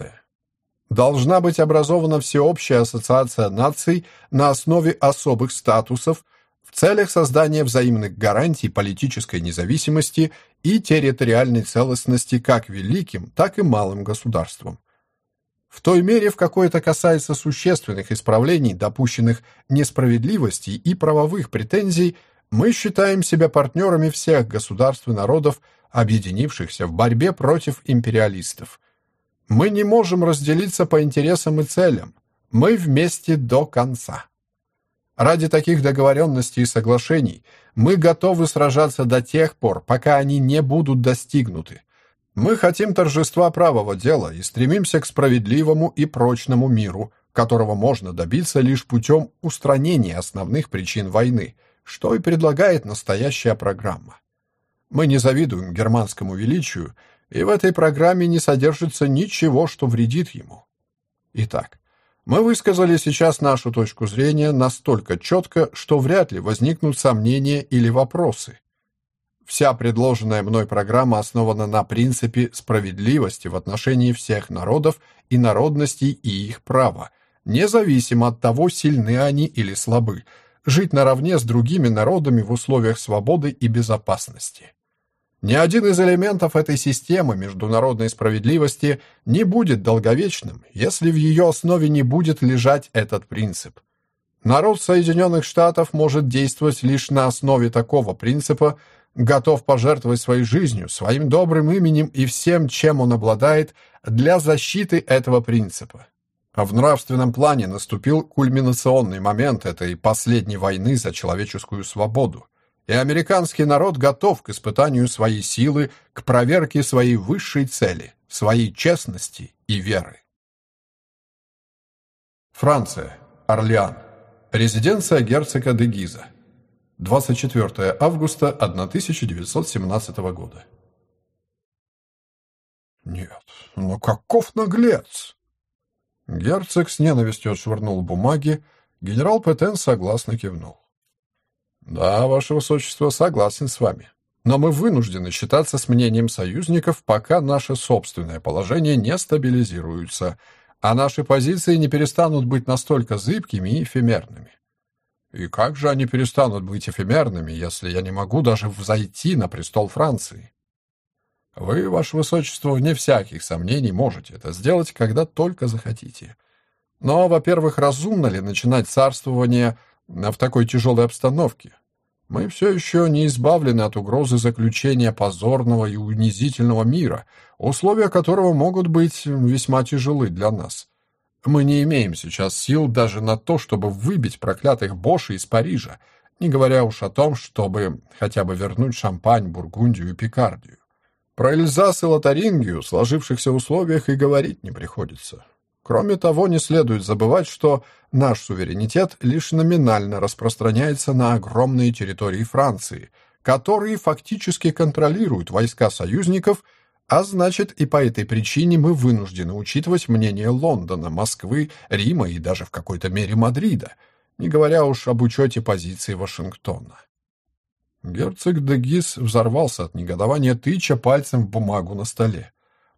должна быть образована всеобщая ассоциация наций на основе особых статусов целях создания взаимных гарантий политической независимости и территориальной целостности как великим, так и малым государствам. В той мере, в какой это касается существенных исправлений, допущенных несправедливостей и правовых претензий, мы считаем себя партнерами всех государств и народов, объединившихся в борьбе против империалистов – мы не можем разделиться по интересам и целям. Мы вместе до конца. Ради таких договоренностей и соглашений мы готовы сражаться до тех пор, пока они не будут достигнуты. Мы хотим торжества правого дела и стремимся к справедливому и прочному миру, которого можно добиться лишь путем устранения основных причин войны, что и предлагает настоящая программа. Мы не завидуем германскому величию, и в этой программе не содержится ничего, что вредит ему. Итак, мы высказали сейчас нашу точку зрения настолько четко, что вряд ли возникнут сомнения или вопросы. Вся предложенная мной программа основана на принципе справедливости в отношении всех народов и народностей и их права, независимо от того, сильны они или слабы, жить наравне с другими народами в условиях свободы и безопасности. Ни один из элементов этой системы международной справедливости не будет долговечным, если в ее основе не будет лежать этот принцип. Народ Соединенных Штатов может действовать лишь на основе такого принципа, готов пожертвовать своей жизнью, своим добрым именем и всем, чем он обладает, для защиты этого принципа. А в нравственном плане наступил кульминационный момент этой последней войны за человеческую свободу и американский народ готов к испытанию своей силы, к проверке своей высшей цели, своей честности и веры. Франция. Орлеан. Резиденция герцога де Гиза. 24 августа 1917 года. «Нет, ну каков наглец!» Герцог с ненавистью отшвырнул бумаги, генерал Петен согласно кивнул. Да, ваше высочество, согласен с вами. Но мы вынуждены считаться с мнением союзников, пока наше собственное положение не стабилизируется, а наши позиции не перестанут быть настолько зыбкими и эфемерными. И как же они перестанут быть эфемерными, если я не могу даже взойти на престол Франции? Вы, ваше высочество, не всяких сомнений можете это сделать, когда только захотите. Но, во-первых, разумно ли начинать царствование в такой тяжелой обстановке. Мы все еще не избавлены от угрозы заключения позорного и унизительного мира, условия которого могут быть весьма тяжелы для нас. Мы не имеем сейчас сил даже на то, чтобы выбить проклятых Боши из Парижа, не говоря уж о том, чтобы хотя бы вернуть Шампань, Бургундию и Пикардию. Про Эльзас и Лотарингию в сложившихся условиях и говорить не приходится. Кроме того, не следует забывать, что наш суверенитет лишь номинально распространяется на огромные территории Франции, которые фактически контролируют войска союзников, а значит и по этой причине мы вынуждены учитывать мнение Лондона, Москвы, Рима и даже в какой-то мере Мадрида, не говоря уж об учете позиции Вашингтона. Герцог де Гис взорвался от негодования, тыча пальцем в бумагу на столе.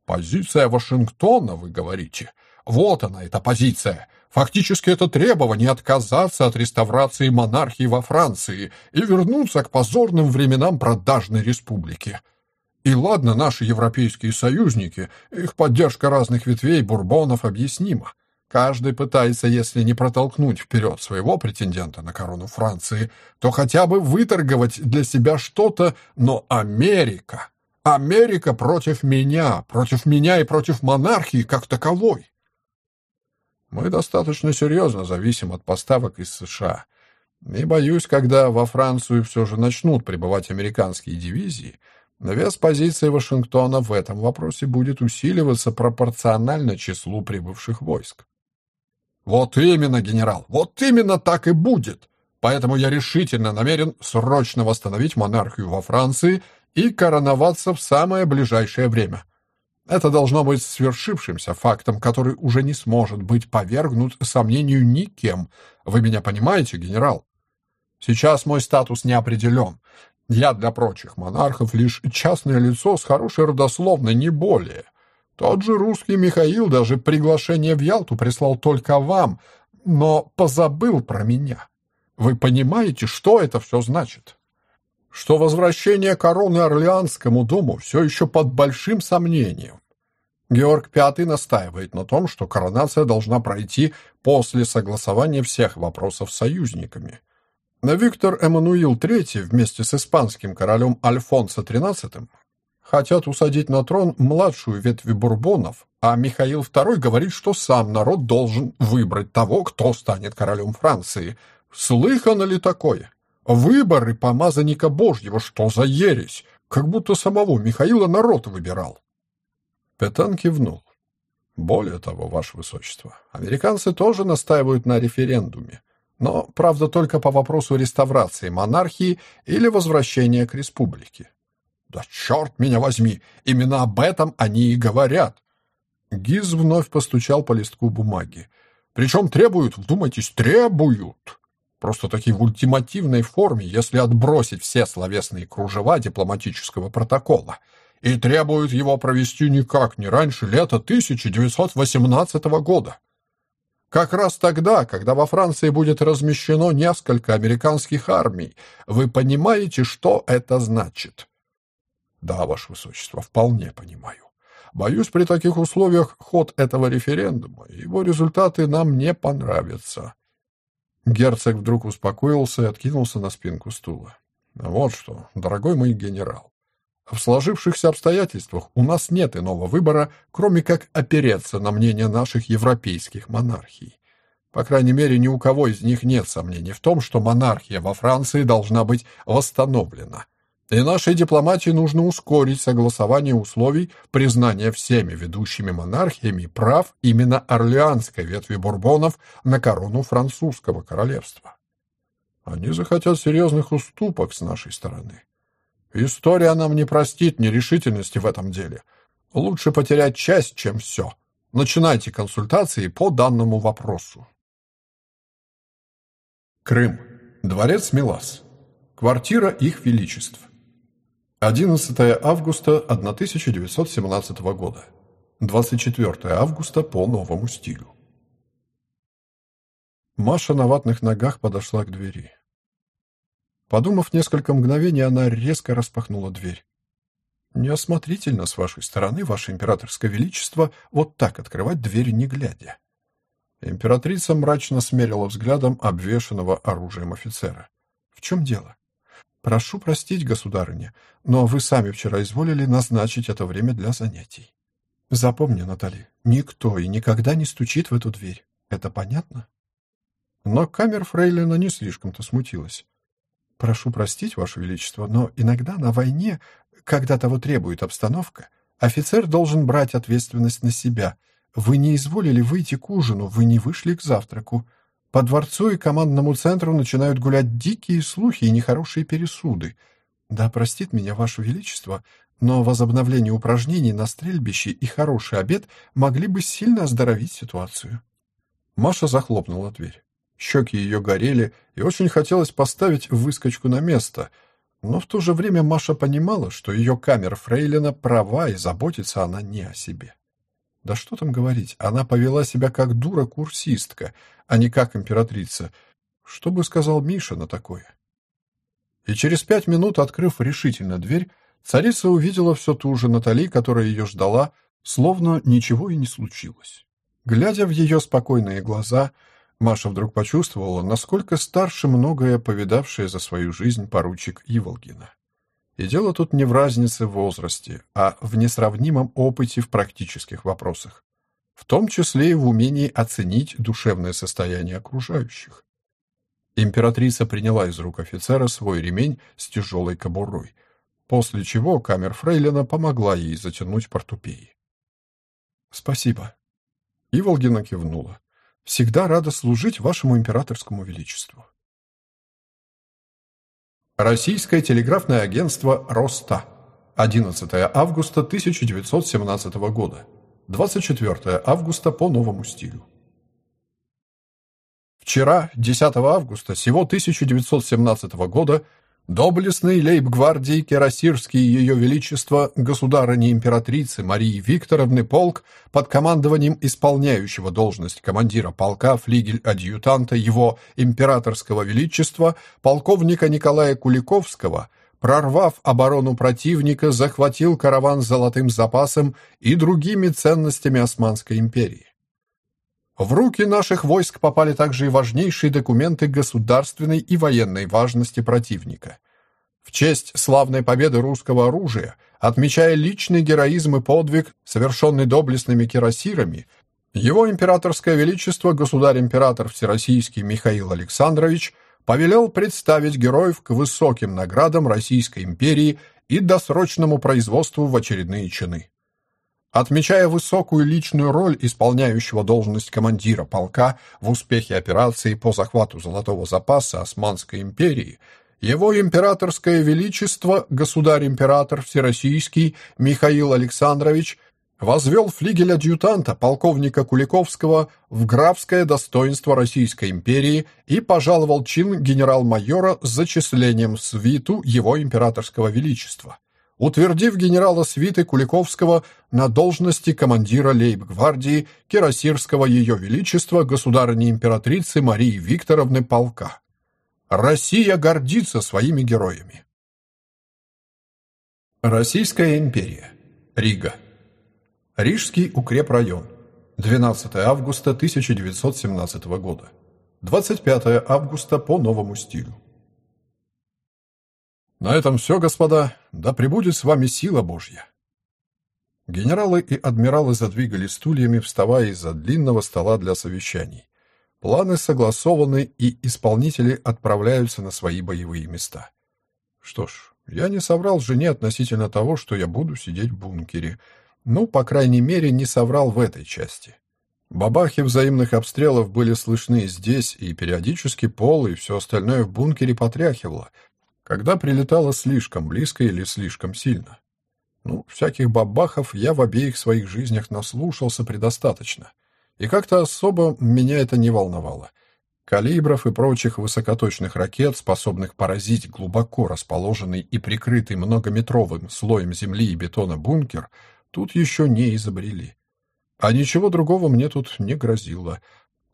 «Позиция Вашингтона, вы говорите? Вот она, эта позиция. Фактически это требование отказаться от реставрации монархии во Франции и вернуться к позорным временам продажной республики. И ладно, наши европейские союзники, их поддержка разных ветвей бурбонов объяснима. Каждый пытается, если не протолкнуть вперед своего претендента на корону Франции, то хотя бы выторговать для себя что-то, но Америка... Америка против меня, против меня и против монархии как таковой. Мы достаточно серьезно зависим от поставок из США. И боюсь, когда во Францию все же начнут прибывать американские дивизии, вес позиции Вашингтона в этом вопросе будет усиливаться пропорционально числу прибывших войск. Вот именно, генерал, вот именно так и будет. Поэтому я решительно намерен срочно восстановить монархию во Франции и короноваться в самое ближайшее время. Это должно быть свершившимся фактом, который уже не сможет быть повергнут сомнению никем. Вы меня понимаете, генерал? Сейчас мой статус не определен. Я для прочих монархов лишь частное лицо с хорошей родословной, не более. Тот же русский Михаил даже приглашение в Ялту прислал только вам, но позабыл про меня. Вы понимаете, что это все значит? Что возвращение короны Орлеанскому дому все еще под большим сомнением. Георг V настаивает на том, что коронация должна пройти после согласования всех вопросов с союзниками. Виктор Эммануил III вместе с испанским королем Альфонсо XIII хотят усадить на трон младшую ветвь бурбонов, а Михаил II говорит, что сам народ должен выбрать того, кто станет королем Франции. Слыхано ли такое? Выборы помазанника Божьего, что за ересь? Как будто самого Михаила народ выбирал. Петан кивнул. Более того, Ваше Высочество, американцы тоже настаивают на референдуме, но, правда, только по вопросу реставрации монархии или возвращения к республике. Да черт меня возьми, именно об этом они и говорят. Гиз вновь постучал по листку бумаги. Причем требуют, вдумайтесь, требуют. Просто-таки в ультимативной форме, если отбросить все словесные кружева дипломатического протокола. И требуют его провести никак не раньше лета 1918 года. Как раз тогда, когда во Франции будет размещено несколько американских армий, вы понимаете, что это значит? Да, Ваше Высочество, вполне понимаю. Боюсь, при таких условиях ход этого референдума его результаты нам не понравятся. Герцог вдруг успокоился и откинулся на спинку стула. Вот что, дорогой мой генерал, в сложившихся обстоятельствах у нас нет иного выбора, кроме как опереться на мнение наших европейских монархий. По крайней мере, ни у кого из них нет сомнений в том, что монархия во Франции должна быть восстановлена. И нашей дипломатии нужно ускорить согласование условий признания всеми ведущими монархиями прав именно орлеанской ветви бурбонов на корону французского королевства. Они захотят серьезных уступок с нашей стороны. История нам не простит нерешительности в этом деле. Лучше потерять часть, чем все. Начинайте консультации по данному вопросу. Крым. Дворец Милас. Квартира их величеств. 11 августа 1917 года. 24 августа по новому стилю. Маша на ватных ногах подошла к двери. Подумав несколько мгновений, она резко распахнула дверь. «Неосмотрительно с вашей стороны, ваше императорское величество, вот так открывать дверь не глядя». Императрица мрачно смерила взглядом обвешанного оружием офицера. «В чем дело?» «Прошу простить, государыня, но вы сами вчера изволили назначить это время для занятий. Запомни, Натали, никто и никогда не стучит в эту дверь. Это понятно?» Но камер Фрейлина не слишком-то смутилась. Прошу простить, Ваше Величество, но иногда на войне, когда того требует обстановка, офицер должен брать ответственность на себя. Вы не изволили выйти к ужину, вы не вышли к завтраку. По дворцу и командному центру начинают гулять дикие слухи и нехорошие пересуды. Да простит меня Ваше Величество, но возобновление упражнений на стрельбище и хороший обед могли бы сильно оздоровить ситуацию. Маша захлопнула дверь. Щеки ее горели, и очень хотелось поставить выскочку на место. Но в то же время Маша понимала, что ее камера Фрейлина права, и заботится она не о себе. Да что там говорить, она повела себя как дура-курсистка, а не как императрица. Что бы сказал Миша на такое? И через пять минут, открыв решительно дверь, царица увидела все ту же Натали, которая ее ждала, словно ничего и не случилось. Глядя в ее спокойные глаза, Маша вдруг почувствовала, насколько старше многое повидавшее за свою жизнь поручик Иволгина. И дело тут не в разнице в возрасте, а в несравнимом опыте в практических вопросах, в том числе и в умении оценить душевное состояние окружающих. Императрица приняла из рук офицера свой ремень с тяжелой кобурой, после чего камер Фрейлина помогла ей затянуть портупеи. «Спасибо». Иволгина кивнула. Всегда рада служить вашему императорскому величеству. Российское телеграфное агентство «Роста». 11 августа 1917 года. 24 августа по новому стилю. Вчера, 10 августа сего 1917 года, Доблестный лейб-гвардии Кирасирский Ее Величество, государыни-императрицы Марии Викторовны полк под командованием исполняющего должность командира полка флигель-адъютанта Его Императорского Величества, полковника Николая Куликовского, прорвав оборону противника, захватил караван с золотым запасом и другими ценностями Османской империи. В руки наших войск попали также и важнейшие документы государственной и военной важности противника. В честь славной победы русского оружия, отмечая личный героизм и подвиг, совершенный доблестными кирасирами, его императорское величество государь-император Всероссийский Михаил Александрович повелел представить героев к высоким наградам Российской империи и досрочному производству в очередные чины. Отмечая высокую личную роль исполняющего должность командира полка в успехе операции по захвату золотого запаса Османской империи, Его императорское величество, государь-император Всероссийский Михаил Александрович, возвел флигель-адъютанта полковника Куликовского в графское достоинство Российской империи и пожаловал чин генерал-майора с зачислением в свиту его императорского величества, утвердив генерала свиты Куликовского на должности командира лейб-гвардии Кирасирского ее величества государыни-императрицы Марии Викторовны полка. Россия гордится своими героями. Российская империя. Рига. Рижский укрепрайон. 12 августа 1917 года. 25 августа по новому стилю. На этом все, господа. Да пребудет с вами сила Божья. Генералы и адмиралы задвигали стульями, вставая из-за длинного стола для совещаний. Планы согласованы, и исполнители отправляются на свои боевые места. Что ж, я не соврал жене относительно того, что я буду сидеть в бункере — ну, по крайней мере, не соврал в этой части. Бабахи взаимных обстрелов были слышны здесь, и периодически пол и все остальное в бункере потряхивало, когда прилетало слишком близко или слишком сильно. Ну, всяких бабахов я в обеих своих жизнях наслушался предостаточно. И как-то особо меня это не волновало. Калибров и прочих высокоточных ракет, способных поразить глубоко расположенный и прикрытый многометровым слоем земли и бетона бункер — тут еще не изобрели. А ничего другого мне тут не грозило,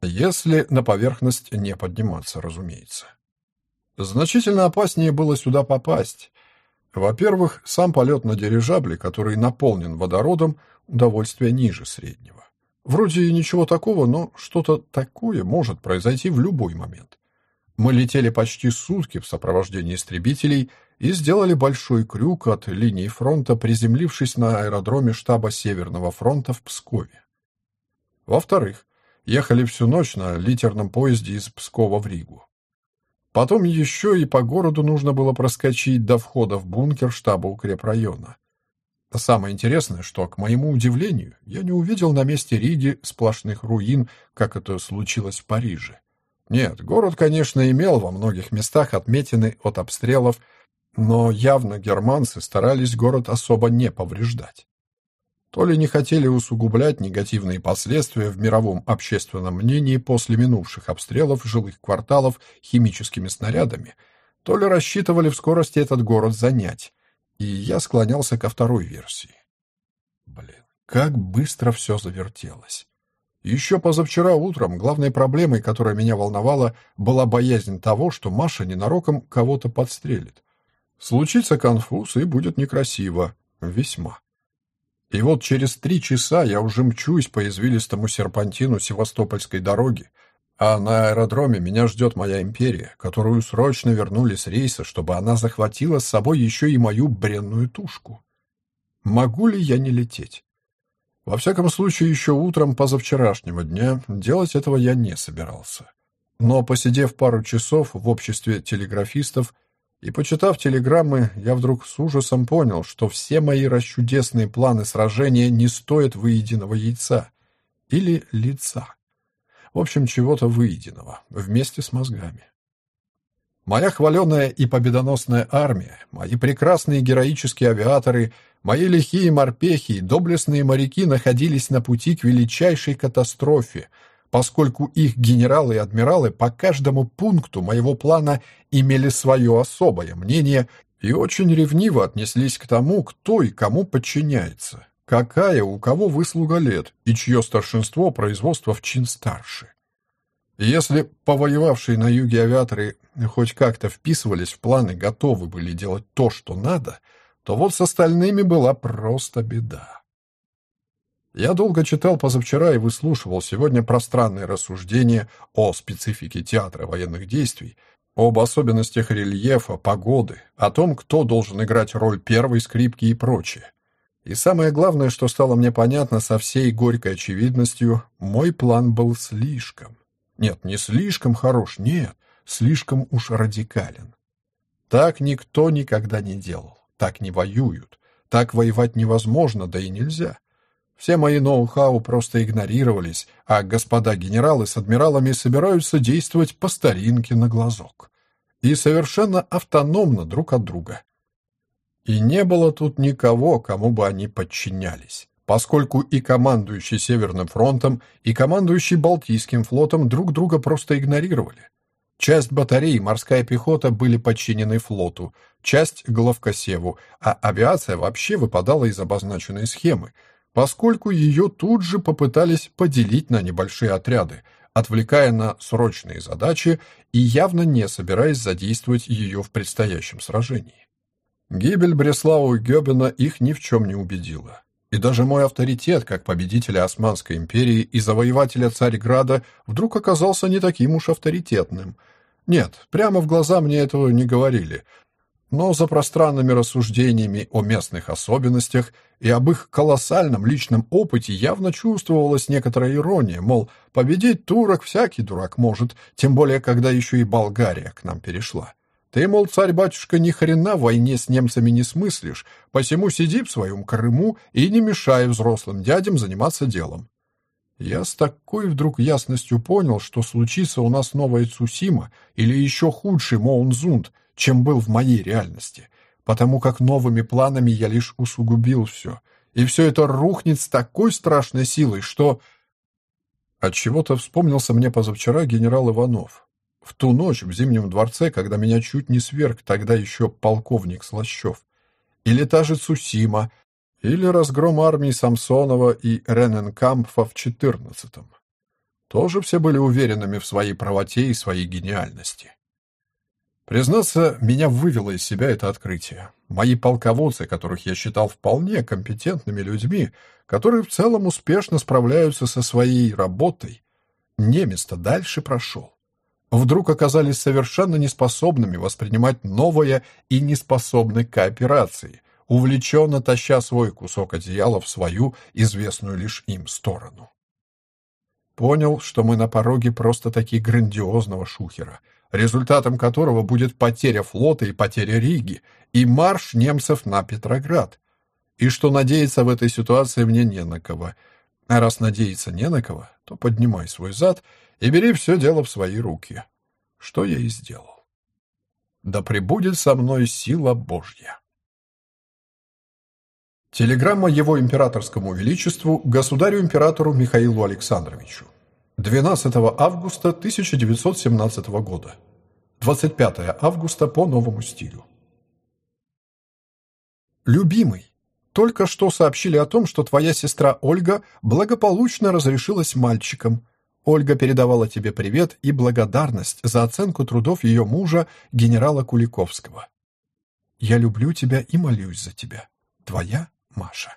если на поверхность не подниматься, разумеется. Значительно опаснее было сюда попасть. Во-первых, сам полет на дирижабле, который наполнен водородом, удовольствие ниже среднего. Вроде и ничего такого, но что-то такое может произойти в любой момент. Мы летели почти сутки в сопровождении истребителей и сделали большой крюк от линии фронта, приземлившись на аэродроме штаба Северного фронта в Пскове. Во-вторых, ехали всю ночь на литерном поезде из Пскова в Ригу. Потом еще и по городу нужно было проскочить до входа в бункер штаба укрепрайона. Самое интересное, что, к моему удивлению, я не увидел на месте Риги сплошных руин, как это случилось в Париже. Нет, город, конечно, имел во многих местах отметины от обстрелов, но явно германцы старались город особо не повреждать. То ли не хотели усугублять негативные последствия в мировом общественном мнении после минувших обстрелов жилых кварталов химическими снарядами, то ли рассчитывали в скорости этот город занять, и я склонялся ко второй версии. Блин, как быстро все завертелось. Еще позавчера утром главной проблемой, которая меня волновала, была боязнь того, что Маша ненароком кого-то подстрелит. Случится конфуз, и будет некрасиво. Весьма. И вот через три часа я уже мчусь по извилистому серпантину Севастопольской дороги, а на аэродроме меня ждет моя империя, которую срочно вернули с рейса, чтобы она захватила с собой еще и мою бренную тушку. Могу ли я не лететь? Во всяком случае, еще утром позавчерашнего дня делать этого я не собирался. Но, посидев пару часов в обществе телеграфистов, и, почитав телеграммы, я вдруг с ужасом понял, что все мои расчудесные планы сражения не стоят выеденного яйца или лица. В общем, чего-то выеденного, вместе с мозгами. Моя хваленая и победоносная армия, мои прекрасные героические авиаторы, мои лихие морпехи доблестные моряки находились на пути к величайшей катастрофе — поскольку их генералы и адмиралы по каждому пункту моего плана имели свое особое мнение и очень ревниво отнеслись к тому, кто и кому подчиняется, какая у кого выслуга лет и чье старшинство производства в чин старше. если повоевавшие на юге авиаторы хоть как-то вписывались в планы, готовы были делать то, что надо, то вот с остальными была просто беда. Я долго читал позавчера и выслушивал сегодня пространные рассуждения о специфике театра военных действий, об особенностях рельефа, погоды, о том, кто должен играть роль первой скрипки и прочее. И самое главное, что стало мне понятно со всей горькой очевидностью, мой план был слишком. Нет, не слишком хорош, нет, слишком уж радикален. Так никто никогда не делал, так не воюют, так воевать невозможно, да и нельзя. Все мои ноу-хау просто игнорировались, а господа генералы с адмиралами собираются действовать по старинке на глазок. и совершенно автономно друг от друга. И не было тут никого, кому бы они подчинялись, поскольку и командующий Северным фронтом, и командующий Балтийским флотом друг друга просто игнорировали. Часть батареи морская пехота были подчинены флоту, часть — главкосеву, а авиация вообще выпадала из обозначенной схемы, поскольку ее тут же попытались поделить на небольшие отряды, отвлекая на срочные задачи и явно не собираясь задействовать ее в предстоящем сражении. Гибель Бреслау и Гёбена их ни в чем не убедила. И даже мой авторитет как победителя Османской империи и завоевателя Царьграда вдруг оказался не таким уж авторитетным. Нет, прямо в глаза мне этого не говорили. Но за пространными рассуждениями о местных особенностях и об их колоссальном личном опыте явно чувствовалась некоторая ирония, мол, победить турок всякий дурак может, тем более, когда еще и Болгария к нам перешла. Ты, мол, царь-батюшка, ни хрена в войне с немцами не смыслишь, посему сиди в своем Крыму и не мешай взрослым дядям заниматься делом. Я с такой вдруг ясностью понял, что случится у нас новая Цусима или еще худший Моунзунд, чем был в моей реальности, потому как новыми планами я лишь усугубил все, и все это рухнет с такой страшной силой, что... Отчего-то вспомнился мне позавчера генерал Иванов, в ту ночь в Зимнем дворце, когда меня чуть не сверг тогда еще полковник Слащев. Или та же Цусима, или разгром армии Самсонова и Рененкампфа в четырнадцатом. Тоже все были уверенными в своей правоте и своей гениальности. Признаться, меня вывело из себя это открытие. Мои полководцы, которых я считал вполне компетентными людьми, которые в целом успешно справляются со своей работой, немец-то дальше прошел вдруг оказались совершенно неспособными воспринимать новое и неспособны к кооперации, увлеченно таща свой кусок одеяла в свою, известную лишь им, сторону. Понял, что мы на пороге просто-таки грандиозного шухера, результатом которого будет потеря флота и потеря Риги, и марш немцев на Петроград, и что надеяться в этой ситуации мне не на кого. А раз надеяться не на кого, то поднимай свой зад — и бери все дело в свои руки, что я и сделал. Да пребудет со мной сила Божья. Телеграмма его императорскому величеству, государю-императору Михаилу Александровичу. 12 августа 1917 года. 25 августа по новому стилю. Любимый, только что сообщили о том, что твоя сестра Ольга благополучно разрешилась мальчиком, Ольга передавала тебе привет и благодарность за оценку трудов ее мужа, генерала Куликовского. Я люблю тебя и молюсь за тебя. Твоя Маша.